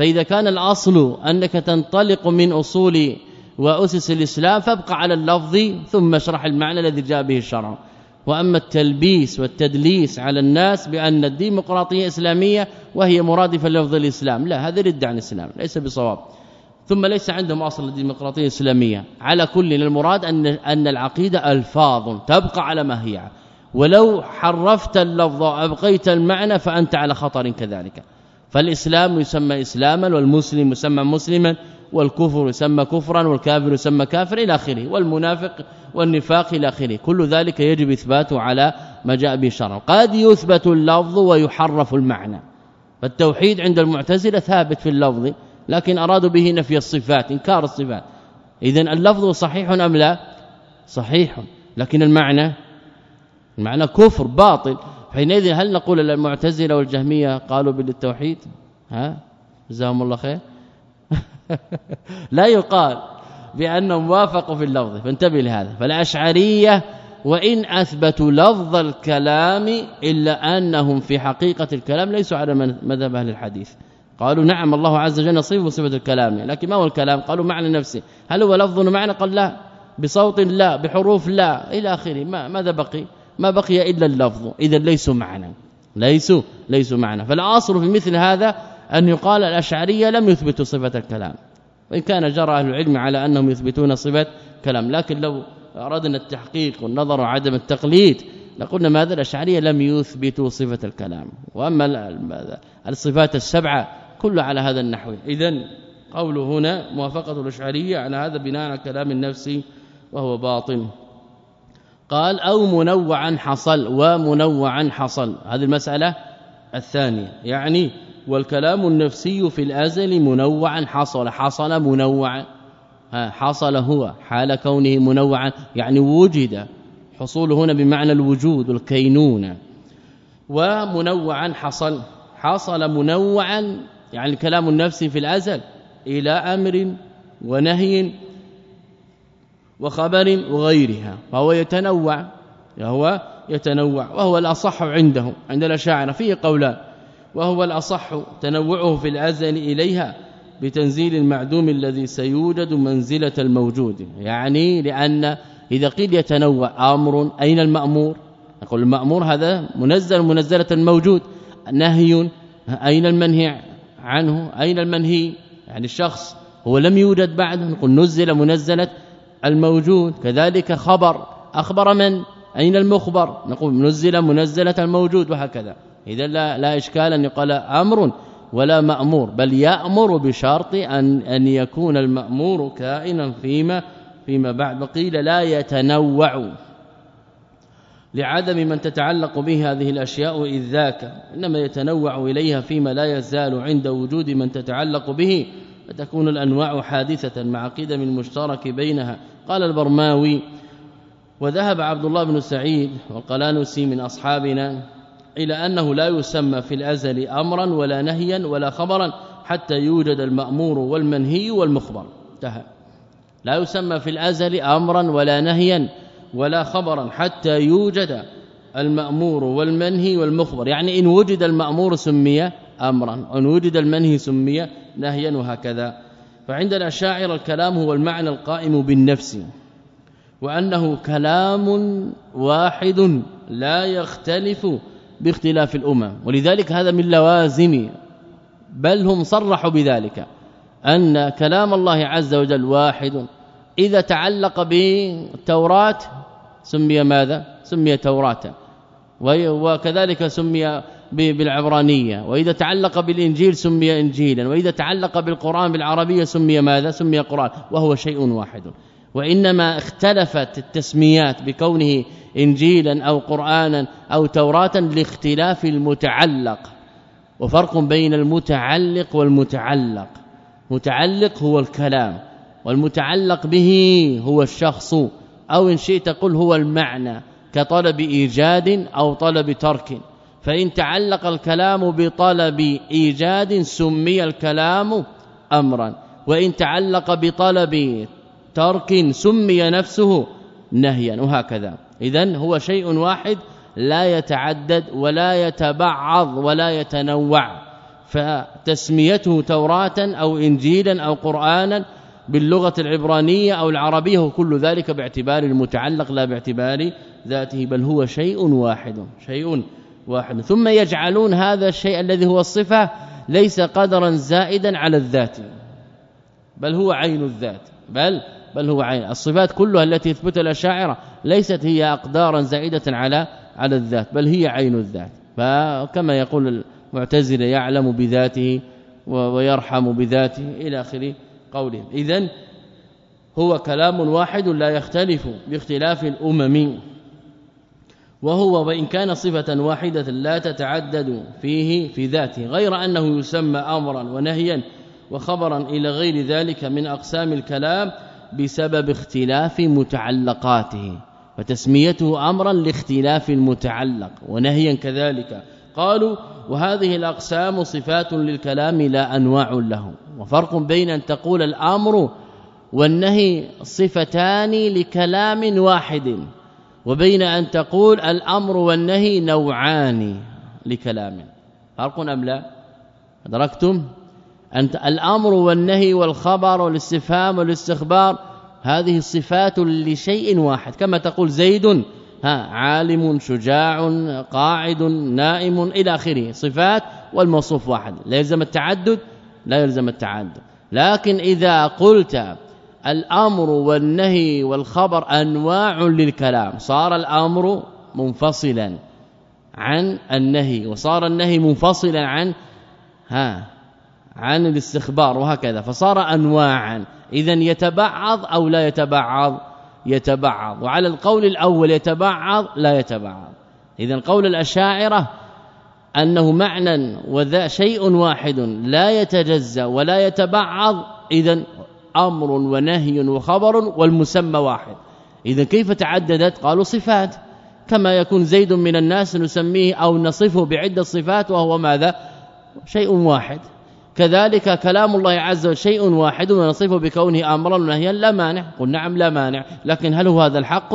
فإذا كان الأصل أنك تنطلق من أصول وأسس الإسلام فابقى على اللفظ ثم اشرح المعنى الذي جاء به الشرع. وأما التلبيس والتدليس على الناس بأن الديمقراطية إسلامية وهي مرادفه للفظ الإسلام. لا هذا رد عن الإسلام ليس بصواب. ثم ليس عندهم أصل الديمقراطيه الإسلامية. على كل المراد أن أن العقيدة ألفاظ تبقى على ما هي. ولو حرفت اللفظ وابقيت المعنى فأنت على خطر كذلك. فالإسلام يسمى إسلاما والمسلم يسمى مسلما والكفر يسمى كفرا والكافر يسمى كافر إلى آخره والمنافق والنفاق إلى آخره. كل ذلك يجب اثباته على ما جاء به الشرع. قد يثبت اللفظ ويحرف المعنى. فالتوحيد عند المعتزلة ثابت في اللفظ لكن أرادوا به نفي الصفات إنكار الصفات. اذا اللفظ صحيح أم لا؟ صحيح. لكن المعنى المعنى كفر باطل. حينئذ هل نقول المعتزلة والجهمية قالوا بالتوحيد؟ ها؟ جزاهم الله خير. لا يقال بأنهم وافقوا في اللفظ فانتبه لهذا. فالأشعرية وإن أثبتوا لفظ الكلام إلا أنهم في حقيقة الكلام ليسوا على مذهب أهل الحديث. قالوا نعم الله عز وجل صفة الكلام لكن ما هو الكلام؟ قالوا معنى نفسه. هل هو لفظ ومعنى قال لا. بصوت لا بحروف لا إلى آخره. ما ماذا بقي؟ ما بقي إلا اللفظ. إذا ليسوا معنى ليسوا ليسوا معنى فالاصل في مثل هذا أن يقال الأشعرية لم يثبتوا صفة الكلام. وإن كان جرى أهل العلم على أنهم يثبتون صفة كلام. لكن لو أردنا التحقيق والنظر وعدم التقليد لقلنا ماذا؟ الأشعرية لم يثبتوا صفة الكلام. وأما الصفات السبعة كل على هذا النحو. اذا قوله هنا موافقة الأشعرية على هذا بناء على كلام النفس وهو باطل قال أو منوعا حصل ومنوعا حصل. هذه المسألة الثانية. يعني والكلام النفسي في الأزل منوعا حصل. حصل منوعا. حصل هو. حال كونه منوعا يعني وجد. حصول هنا بمعنى الوجود والكينونه ومنوعا حصل. حصل منوعا يعني الكلام النفسي في الأزل إلى أمر ونهي وخبر وغيرها فهو يتنوع هو يتنوع وهو الأصح عنده عند الأشاعرة فيه قولان وهو الأصح تنوعه في الأزل إليها بتنزيل المعدوم الذي سيوجد منزلة الموجود يعني لأن إذا قيل يتنوع أمر أين المأمور؟ نقول المأمور هذا منزل منزلة الموجود نهي أين المنهي عنه؟ أين المنهي يعني الشخص؟ هو لم يوجد بعد نقول نزل منزلة الموجود. كذلك خبر. أخبر من؟ أين المخبر؟ نقول نزل منزلة الموجود وهكذا. إذا لا لا إشكال أن يقال أمر ولا مأمور بل يأمر بشرط أن أن يكون المأمور كائنا فيما فيما بعد. قيل لا يتنوع. لعدم من تتعلق به هذه الأشياء إذ ذاك. إنما يتنوع إليها فيما لا يزال عند وجود من تتعلق به. فتكون الأنواع حادثة مع قدم المشترك بينها. قال البرماوي وذهب عبد الله بن سعيد والقلانسي من أصحابنا إلى أنه لا يسمى في الأزل امرا ولا نهيا ولا خبرا حتى يوجد المأمور والمنهي والمخبر. انتهى. لا يسمى في الأزل امرا ولا نهيا ولا خبرا حتى يوجد المأمور والمنهي والمخبر. يعني إن وجد المأمور سمي امرا وإن وجد المنهي سمي نهيا وهكذا. فعند الاشاعره الكلام هو المعنى القائم بالنفس وأنه كلام واحد لا يختلف باختلاف الأمم. ولذلك هذا من لوازم بل هم صرحوا بذلك أن كلام الله عز وجل واحد. إذا تعلق بالتوراة سمي ماذا؟ سمي توراة. وكذلك سمي بالعبرانية. وإذا تعلق بالإنجيل سمي انجيلا. وإذا تعلق بالقرآن بالعربية سمي ماذا؟ سمي قرآن. وهو شيء واحد. وإنما اختلفت التسميات بكونه انجيلا أو قرانا أو توراة لاختلاف المتعلق. وفرق بين المتعلق والمتعلق. متعلق هو الكلام والمتعلق به هو الشخص. أو إن شئت قل هو المعنى كطلب إيجاد أو طلب ترك. فإن تعلق الكلام بطلب إيجاد سمي الكلام امرا. وإن تعلق بطلب ترك سمي نفسه نهيا. وهكذا. اذا هو شيء واحد لا يتعدد ولا يتبعض ولا يتنوع. فتسميته توراة أو انجيلا أو قرانا باللغة العبرانية أو العربية وكل ذلك باعتبار المتعلق لا باعتبار ذاته بل هو شيء واحد شيء واحد ثم يجعلون هذا الشيء الذي هو الصفه ليس قدرا زائدا على الذات بل هو عين الذات بل بل هو عين. الصفات كلها التي اثبتها الأشاعرة ليست هي اقدارا زائدة على على الذات بل هي عين الذات. فكما يقول المعتزلة يعلم بذاته ويرحم بذاته إلى آخر قوله اذا هو كلام واحد لا يختلف باختلاف الأمم. وهو وإن كان صفة واحدة لا تتعدد فيه في ذاته غير أنه يسمى امرا ونهيا وخبرا إلى غير ذلك من أقسام الكلام بسبب اختلاف متعلقاته وتسميته امرا لاختلاف المتعلق ونهيا كذلك. قالوا وهذه الأقسام صفات للكلام لا أنواع له وفرق بين أن تقول الأمر والنهي صفتان لكلام واحد وبين أن تقول الأمر والنهي نوعان لكلام. فرق أم لا؟ أدركتم؟ أنت الأمر والنهي والخبر والاستفهام والاستخبار هذه صفات لشيء واحد. كما تقول زيد ها عالم شجاع قاعد نائم إلى آخره. صفات والموصوف واحد. لا يلزم التعدد؟ لا يلزم التعدد. لكن إذا قلت الأمر والنهي والخبر أنواع للكلام. صار الأمر منفصلا عن النهي وصار النهي منفصلا عن ها عن الاستخبار وهكذا. فصار انواعا. اذا يتبعض أو لا يتبعض؟ يتبعض. وعلى القول الأول يتبعض لا يتبعض. اذا قول الأشاعرة أنه معنى وذا شيء واحد لا يتجزأ ولا يتبعض اذا أمر ونهي وخبر والمسمى واحد. اذا كيف تعددت؟ قالوا صفات. كما يكون زيد من الناس نسميه أو نصفه بعدة صفات وهو ماذا؟ شيء واحد. كذلك كلام الله عز وجل شيء واحد ونصفه بكونه أمرا ونهيا لا مانع. قل نعم لا مانع. لكن هل هو هذا الحق؟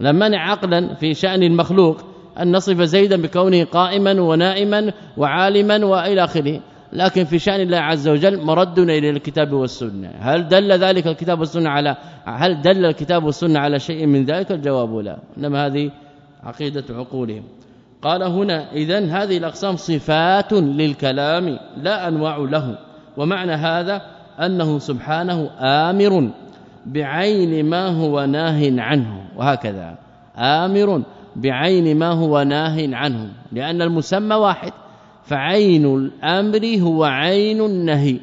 لا مانع عقلا في شأن المخلوق أن نصف زيدا بكونه قائما ونائما وعالما وإلى آخره. لكن في شأن الله عز وجل مردنا إلى الكتاب والسنة. هل دل ذلك الكتاب والسنة على هل دل الكتاب والسنة على شيء من ذلك؟ الجواب لا. إنما هذه عقيدة عقولهم. قال هنا اذا هذه الأقسام صفات للكلام لا أنواع له. ومعنى هذا أنه سبحانه آمر بعين ما هو ناه عنه. وهكذا. آمر بعين ما هو ناه عنه. لأن المسمى واحد. فعين الأمر هو عين النهي.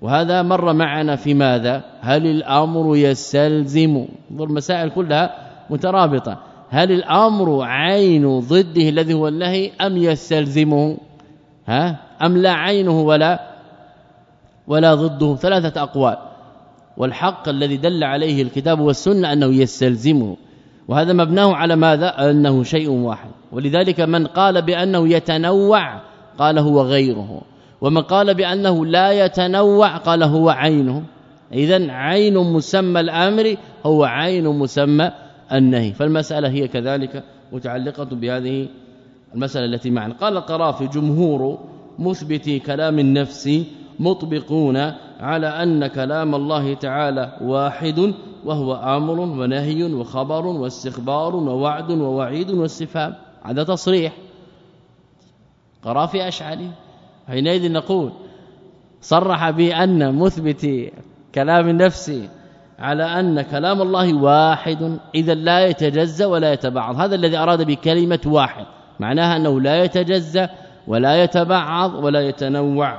وهذا مر معنا في ماذا؟ هل الأمر يستلزم؟ المسائل كلها مترابطة. هل الأمر عين ضده الذي هو النهي أم يستلزمه؟ ها؟ أم لا عينه ولا ولا ضده؟ ثلاثة أقوال. والحق الذي دل عليه الكتاب والسنة أنه يستلزمه. وهذا مبناه على ماذا؟ أنه شيء واحد. ولذلك من قال بأنه يتنوع قال هو غيره ومن قال بأنه لا يتنوع قال هو عينه. إذا عين مسمى الأمر هو عين مسمى النهي. فالمسألة هي كذلك متعلقة بهذه المسألة التي معنا. قال القرافي جمهور مثبتي كلام النفس مطبقون على أن كلام الله تعالى واحد وهو أمر ونهي وخبر واستخبار ووعد ووعيد واستفهام. هذا تصريح. قرافي أشعري. حينئذ نقول صرح بأن مثبت كلام النفس على أن كلام الله واحد اذا لا يتجزأ ولا يتبعض. هذا الذي أراد بكلمة واحد معناها أنه لا يتجزأ ولا يتبعض ولا يتنوع.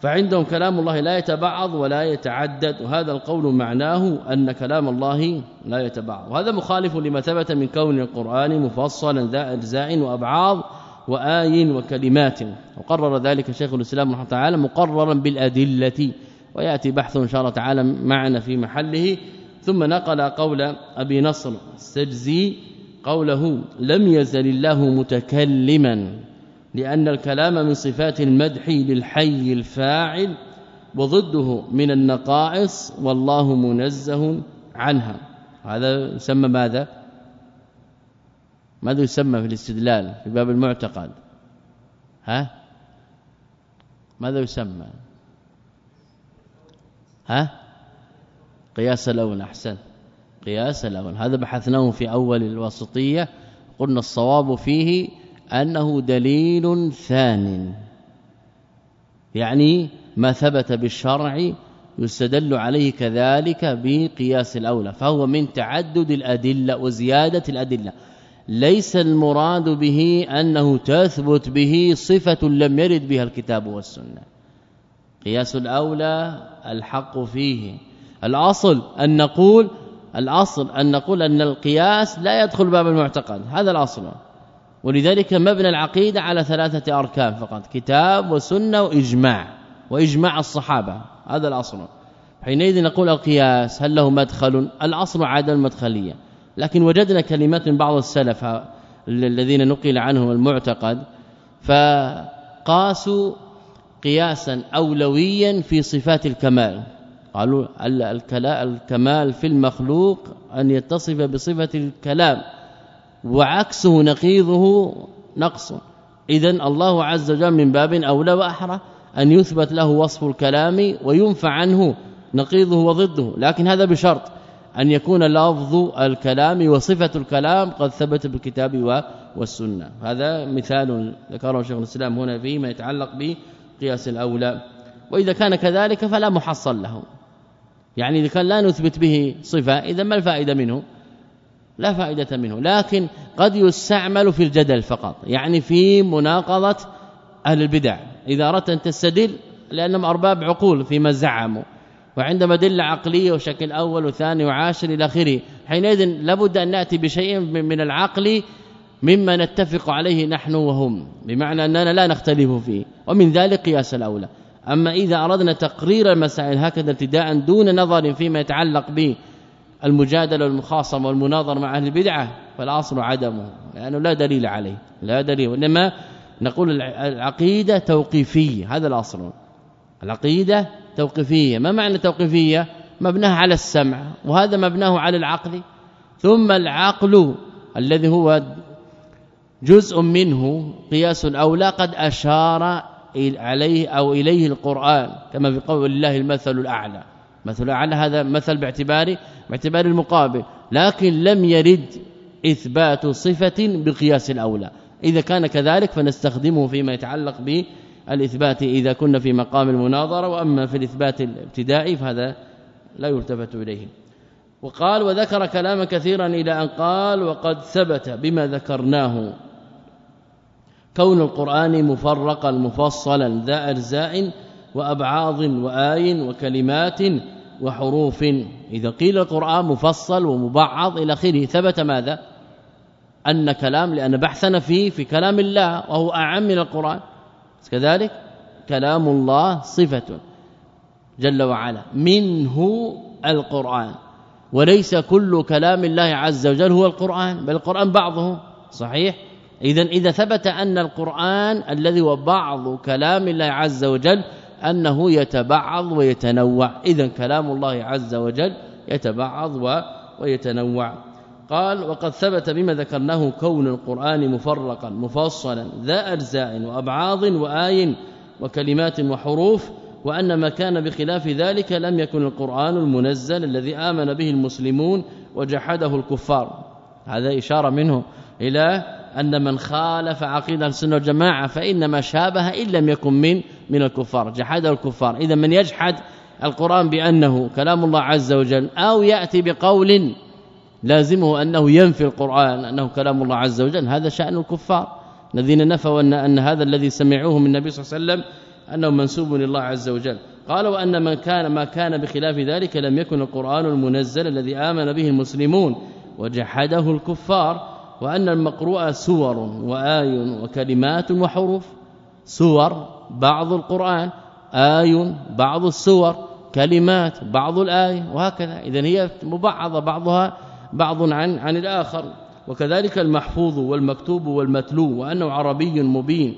فعندهم كلام الله لا يتبعض ولا يتعدد وهذا القول معناه أن كلام الله لا يتبعض. وهذا مخالف لما ثبت من كون القرآن مفصلا ذا أجزاء وأبعاض وآي وكلمات. وقرر ذلك شيخ الإسلام رحمه الله تعالى مقررا بالأدلة. ويأتي بحث إن شاء الله تعالى معنا في محله. ثم نقل قول أبي نصر السجزي قوله لم يزل الله متكلما لأن الكلام من صفات المدح للحي الفاعل وضده من النقائص والله منزه عنها. هذا يسمى ماذا؟ ماذا يسمى في الاستدلال في باب المعتقد. ها؟ ماذا يسمى؟ ها؟ قياس الأول أحسن. قياس الأول. هذا بحثناه في أول الواسطية قلنا الصواب فيه أنه دليل ثان. يعني ما ثبت بالشرع يستدل عليه كذلك بقياس الأولى فهو من تعدد الأدلة وزيادة الأدلة. ليس المراد به أنه تثبت به صفة لم يرد بها الكتاب والسنة. قياس الأولى الحق فيه. الأصل أن نقول الأصل أن نقول أن القياس لا يدخل باب المعتقد. هذا الأصل. ولذلك مبنى العقيدة على ثلاثة أركان فقط كتاب وسنة وإجماع وإجماع الصحابة. هذا الأصل. حينئذ نقول القياس هل له مدخل؟ الأصل عدم المدخلية. لكن وجدنا كلمات من بعض السلف الذين نقل عنهم المعتقد فقاسوا قياسا اولويا في صفات الكمال. قالوا الكمال في المخلوق أن يتصف بصفة الكلام وعكسه نقيضه نقص. اذا الله عز وجل من باب أولى وأحرى أن يثبت له وصف الكلام وينفع عنه نقيضه وضده. لكن هذا بشرط. أن يكون لفظ الكلام وصفة الكلام قد ثبت بالكتاب والسنة. هذا مثال ذكره شيخ الإسلام هنا فيما يتعلق بقياس الأولى. وإذا كان كذلك فلا محصل له. يعني إذا كان لا نثبت به صفة إذا ما الفائدة منه؟ لا فائدة منه. لكن قد يستعمل في الجدل فقط. يعني في مناقضة أهل البدع. إذا أردت أن تستدل لأنهم أرباب عقول فيما زعموا. وعندما دله عقلية وشكل أول وثاني وعاشر إلى آخره. حينئذ لابد أن نأتي بشيء من العقل مما نتفق عليه نحن وهم بمعنى أننا لا نختلف فيه ومن ذلك قياس الأولى. أما إذا أردنا تقرير المسائل هكذا ابتداء دون نظر فيما يتعلق به المجادله والمخاصمة والمناظرة مع أهل البدعة فالأصل عدمه لأنه لا دليل عليه لا دليل وإنما نقول العقيدة توقيفية هذا الأصل. العقيدة توقيفية. ما معنى توقيفية؟ مبناها على السمع وهذا مبناه على العقل. ثم العقل الذي هو جزء منه قياس الاولى قد أشار عليه أو إليه القرآن كما في قول الله المثل الأعلى. مثل الأعلى هذا مثل باعتبار باعتبار المقابل. لكن لم يرد إثبات صفة بقياس الأولى. إذا كان كذلك فنستخدمه فيما يتعلق بالاثبات إذا كنا في مقام المناظرة وأما في الإثبات الابتدائي فهذا لا يلتفت إليه. وقال وذكر كلاما كثيرا إلى أن قال وقد ثبت بما ذكرناه كون القرآن مفرقا مفصلا ذا أجزاء وأبعاض وآي وكلمات وحروف. إذا قيل القرآن مفصل ومبعض إلى آخره ثبت ماذا؟ أن كلام لأن بحثنا فيه في كلام الله وهو أعم من القرآن. كذلك كلام الله صفة جل وعلا منه القرآن وليس كل كلام الله عز وجل هو القرآن بل القرآن بعضه صحيح؟ اذا إذا ثبت أن القرآن الذي هو بعض كلام الله عز وجل أنه يتبعض ويتنوع اذا كلام الله عز وجل يتبعض ويتنوع. قال وقد ثبت بما ذكرناه كون القرآن مفرقا مفصلا ذا أجزاء وأبعاض وآي وكلمات وحروف وأن ما كان بخلاف ذلك لم يكن القرآن المنزل الذي آمن به المسلمون وجحده الكفار. هذا إشارة منه إلى أن من خالف عقيدة السنة والجماعة فإنما شابه إن لم يكن من من الكفار جحده الكفار. اذا من يجحد القرآن بأنه كلام الله عز وجل أو يأتي بقول لازمه أنه ينفي القرآن أنه كلام الله عز وجل. هذا شأن الكفار. الذين نفوا ان أن هذا الذي سمعوه من النبي صلى الله عليه وسلم أنه منسوب لله عز وجل. قالوا وان من كان ما كان بخلاف ذلك لم يكن القرآن المنزل الذي آمن به المسلمون. وجحده الكفار وأن المقروء سور وآي وكلمات وحروف. سور بعض القرآن آي بعض السور كلمات بعض الآية وهكذا. اذا هي مبعضة بعضها بعض عن عن الآخر. وكذلك المحفوظ والمكتوب والمتلو وأنه عربي مبين.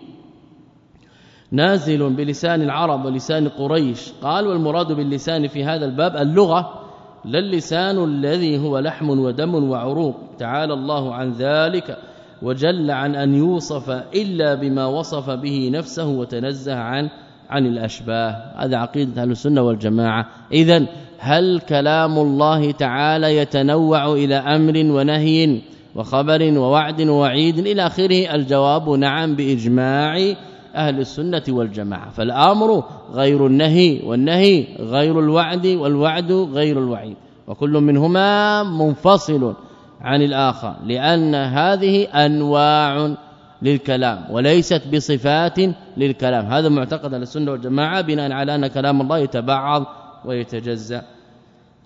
نازل بلسان العرب ولسان قريش. قال والمراد باللسان في هذا الباب اللغة لا اللسان الذي هو لحم ودم وعروق. تعالى الله عن ذلك وجل عن أن يوصف إلا بما وصف به نفسه وتنزه عن عن الأشباه. هذا عقيدة أهل السنة والجماعة. اذا هل كلام الله تعالى يتنوع إلى أمر ونهي وخبر ووعد ووعيد إلى آخره؟ الجواب نعم بإجماع أهل السنة والجماعة. فالأمر غير النهي والنهي غير الوعد والوعد غير الوعيد. وكل منهما منفصل عن الآخر لأن هذه أنواع للكلام وليست بصفات للكلام. هذا معتقد السنة والجماعة بناء على أن كلام الله يتبعض ويتجزأ.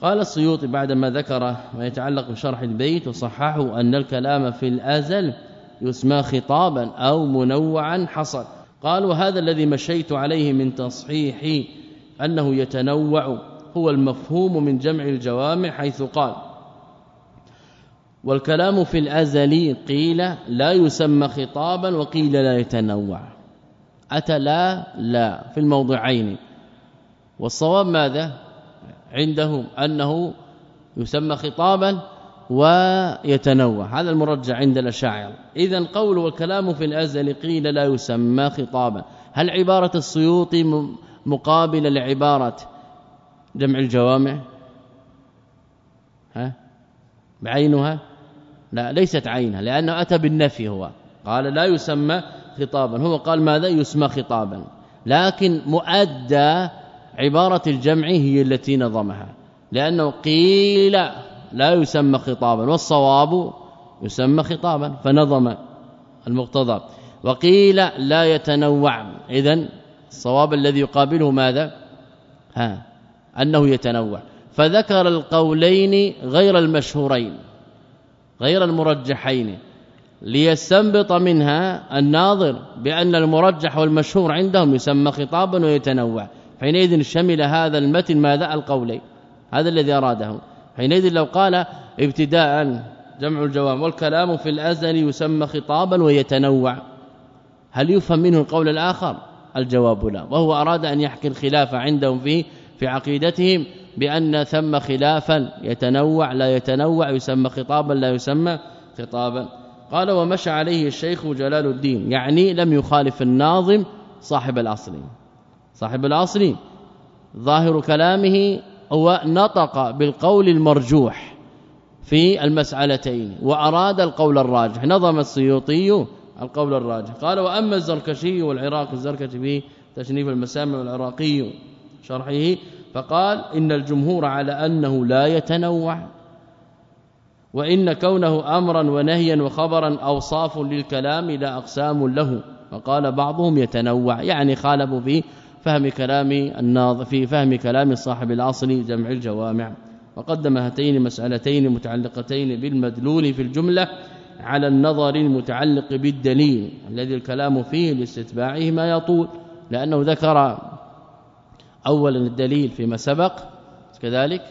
قال السيوطي بعدما ذكر ما يتعلق بشرح البيت وصححه أن الكلام في الأزل يسمى خطابا أو منوعا حصل. قال وهذا الذي مشيت عليه من تصحيح أنه يتنوع هو المفهوم من جمع الجوامع حيث قال والكلام في الأزل قيل لا يسمى خطابا وقيل لا يتنوع أتى لا لا في الموضعين. والصواب ماذا؟ عندهم أنه يسمى خطابا ويتنوع. هذا المرجع عند الأشاعرة. اذا قول والكلام في الأزل قيل لا يسمى خطابا. هل عبارة السيوطي مقابلة لعبارة جمع الجوامع؟ ها؟ بعينها؟ لا ليست عينها لأنه أتى بالنفي هو. قال لا يسمى خطابا. هو قال ماذا؟ يسمى خطابا. لكن مؤدى عبارة الجمع هي التي نظمها لأنه قيل لا يسمى خطابا والصواب يسمى خطابا فنظم المقتضى. وقيل لا يتنوع اذا الصواب الذي يقابله ماذا؟ ها أنه يتنوع. فذكر القولين غير المشهورين غير المرجحين ليستنبط منها الناظر بأن المرجح والمشهور عندهم يسمى خطابا ويتنوع. حينئذ شمل هذا المتن ماذا؟ القولين هذا الذي اراده حينئذ لو قال ابتداء جمع الجواب والكلام في الأزل يسمى خطابا ويتنوع. هل يفهم منه القول الآخر؟ الجواب لا. وهو أراد أن يحكي الخلاف عندهم فيه في عقيدتهم بأن ثم خلافا يتنوع لا يتنوع يسمى خطابا لا يسمى خطابا. قال ومشى عليه الشيخ جلال الدين. يعني لم يخالف الناظم صاحب الأصل. صاحب الاصل ظاهر كلامه هو نطق بالقول المرجوح في المسألتين وأراد القول الراجح نظم السيوطي القول الراجح. قال وأما الزركشي والعراق الزركشي في تشنيف المسامع والعراقي شرحه فقال إن الجمهور على أنه لا يتنوع وإن كونه امرا ونهيا وخبرا أوصاف للكلام لا أقسام له. وقال بعضهم يتنوع يعني خالفوا في فهم كلام الناظر في فهم كلام صاحب الاصل جمع الجوامع. وقدم هاتين مسألتين متعلقتين بالمدلول في الجملة على النظر المتعلق بالدليل الذي الكلام فيه لاستتباعه ما يطول لأنه ذكر اولا الدليل فيما سبق كذلك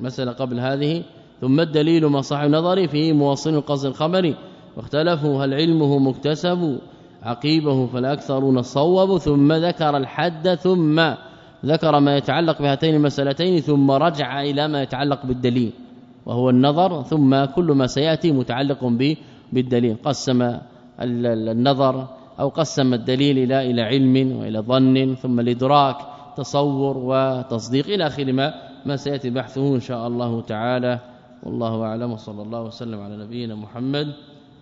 مسألة قبل هذه ثم الدليل ما صح نظري في موصل القصد الخبري واختلفوا هل علمه مكتسب عقيبه فالأكثرون صوبوا ثم ذكر الحد ثم ذكر ما يتعلق بهاتين المسألتين ثم رجع إلى ما يتعلق بالدليل وهو النظر ثم كل ما سيأتي متعلق به بالدليل قسم النظر أو قسم الدليل إلى إلى علم وإلى ظن ثم الإدراك تصور وتصديق إلى آخر ما ما سيأتي بحثه إن شاء الله تعالى والله أعلم وصلى الله وسلم على نبينا محمد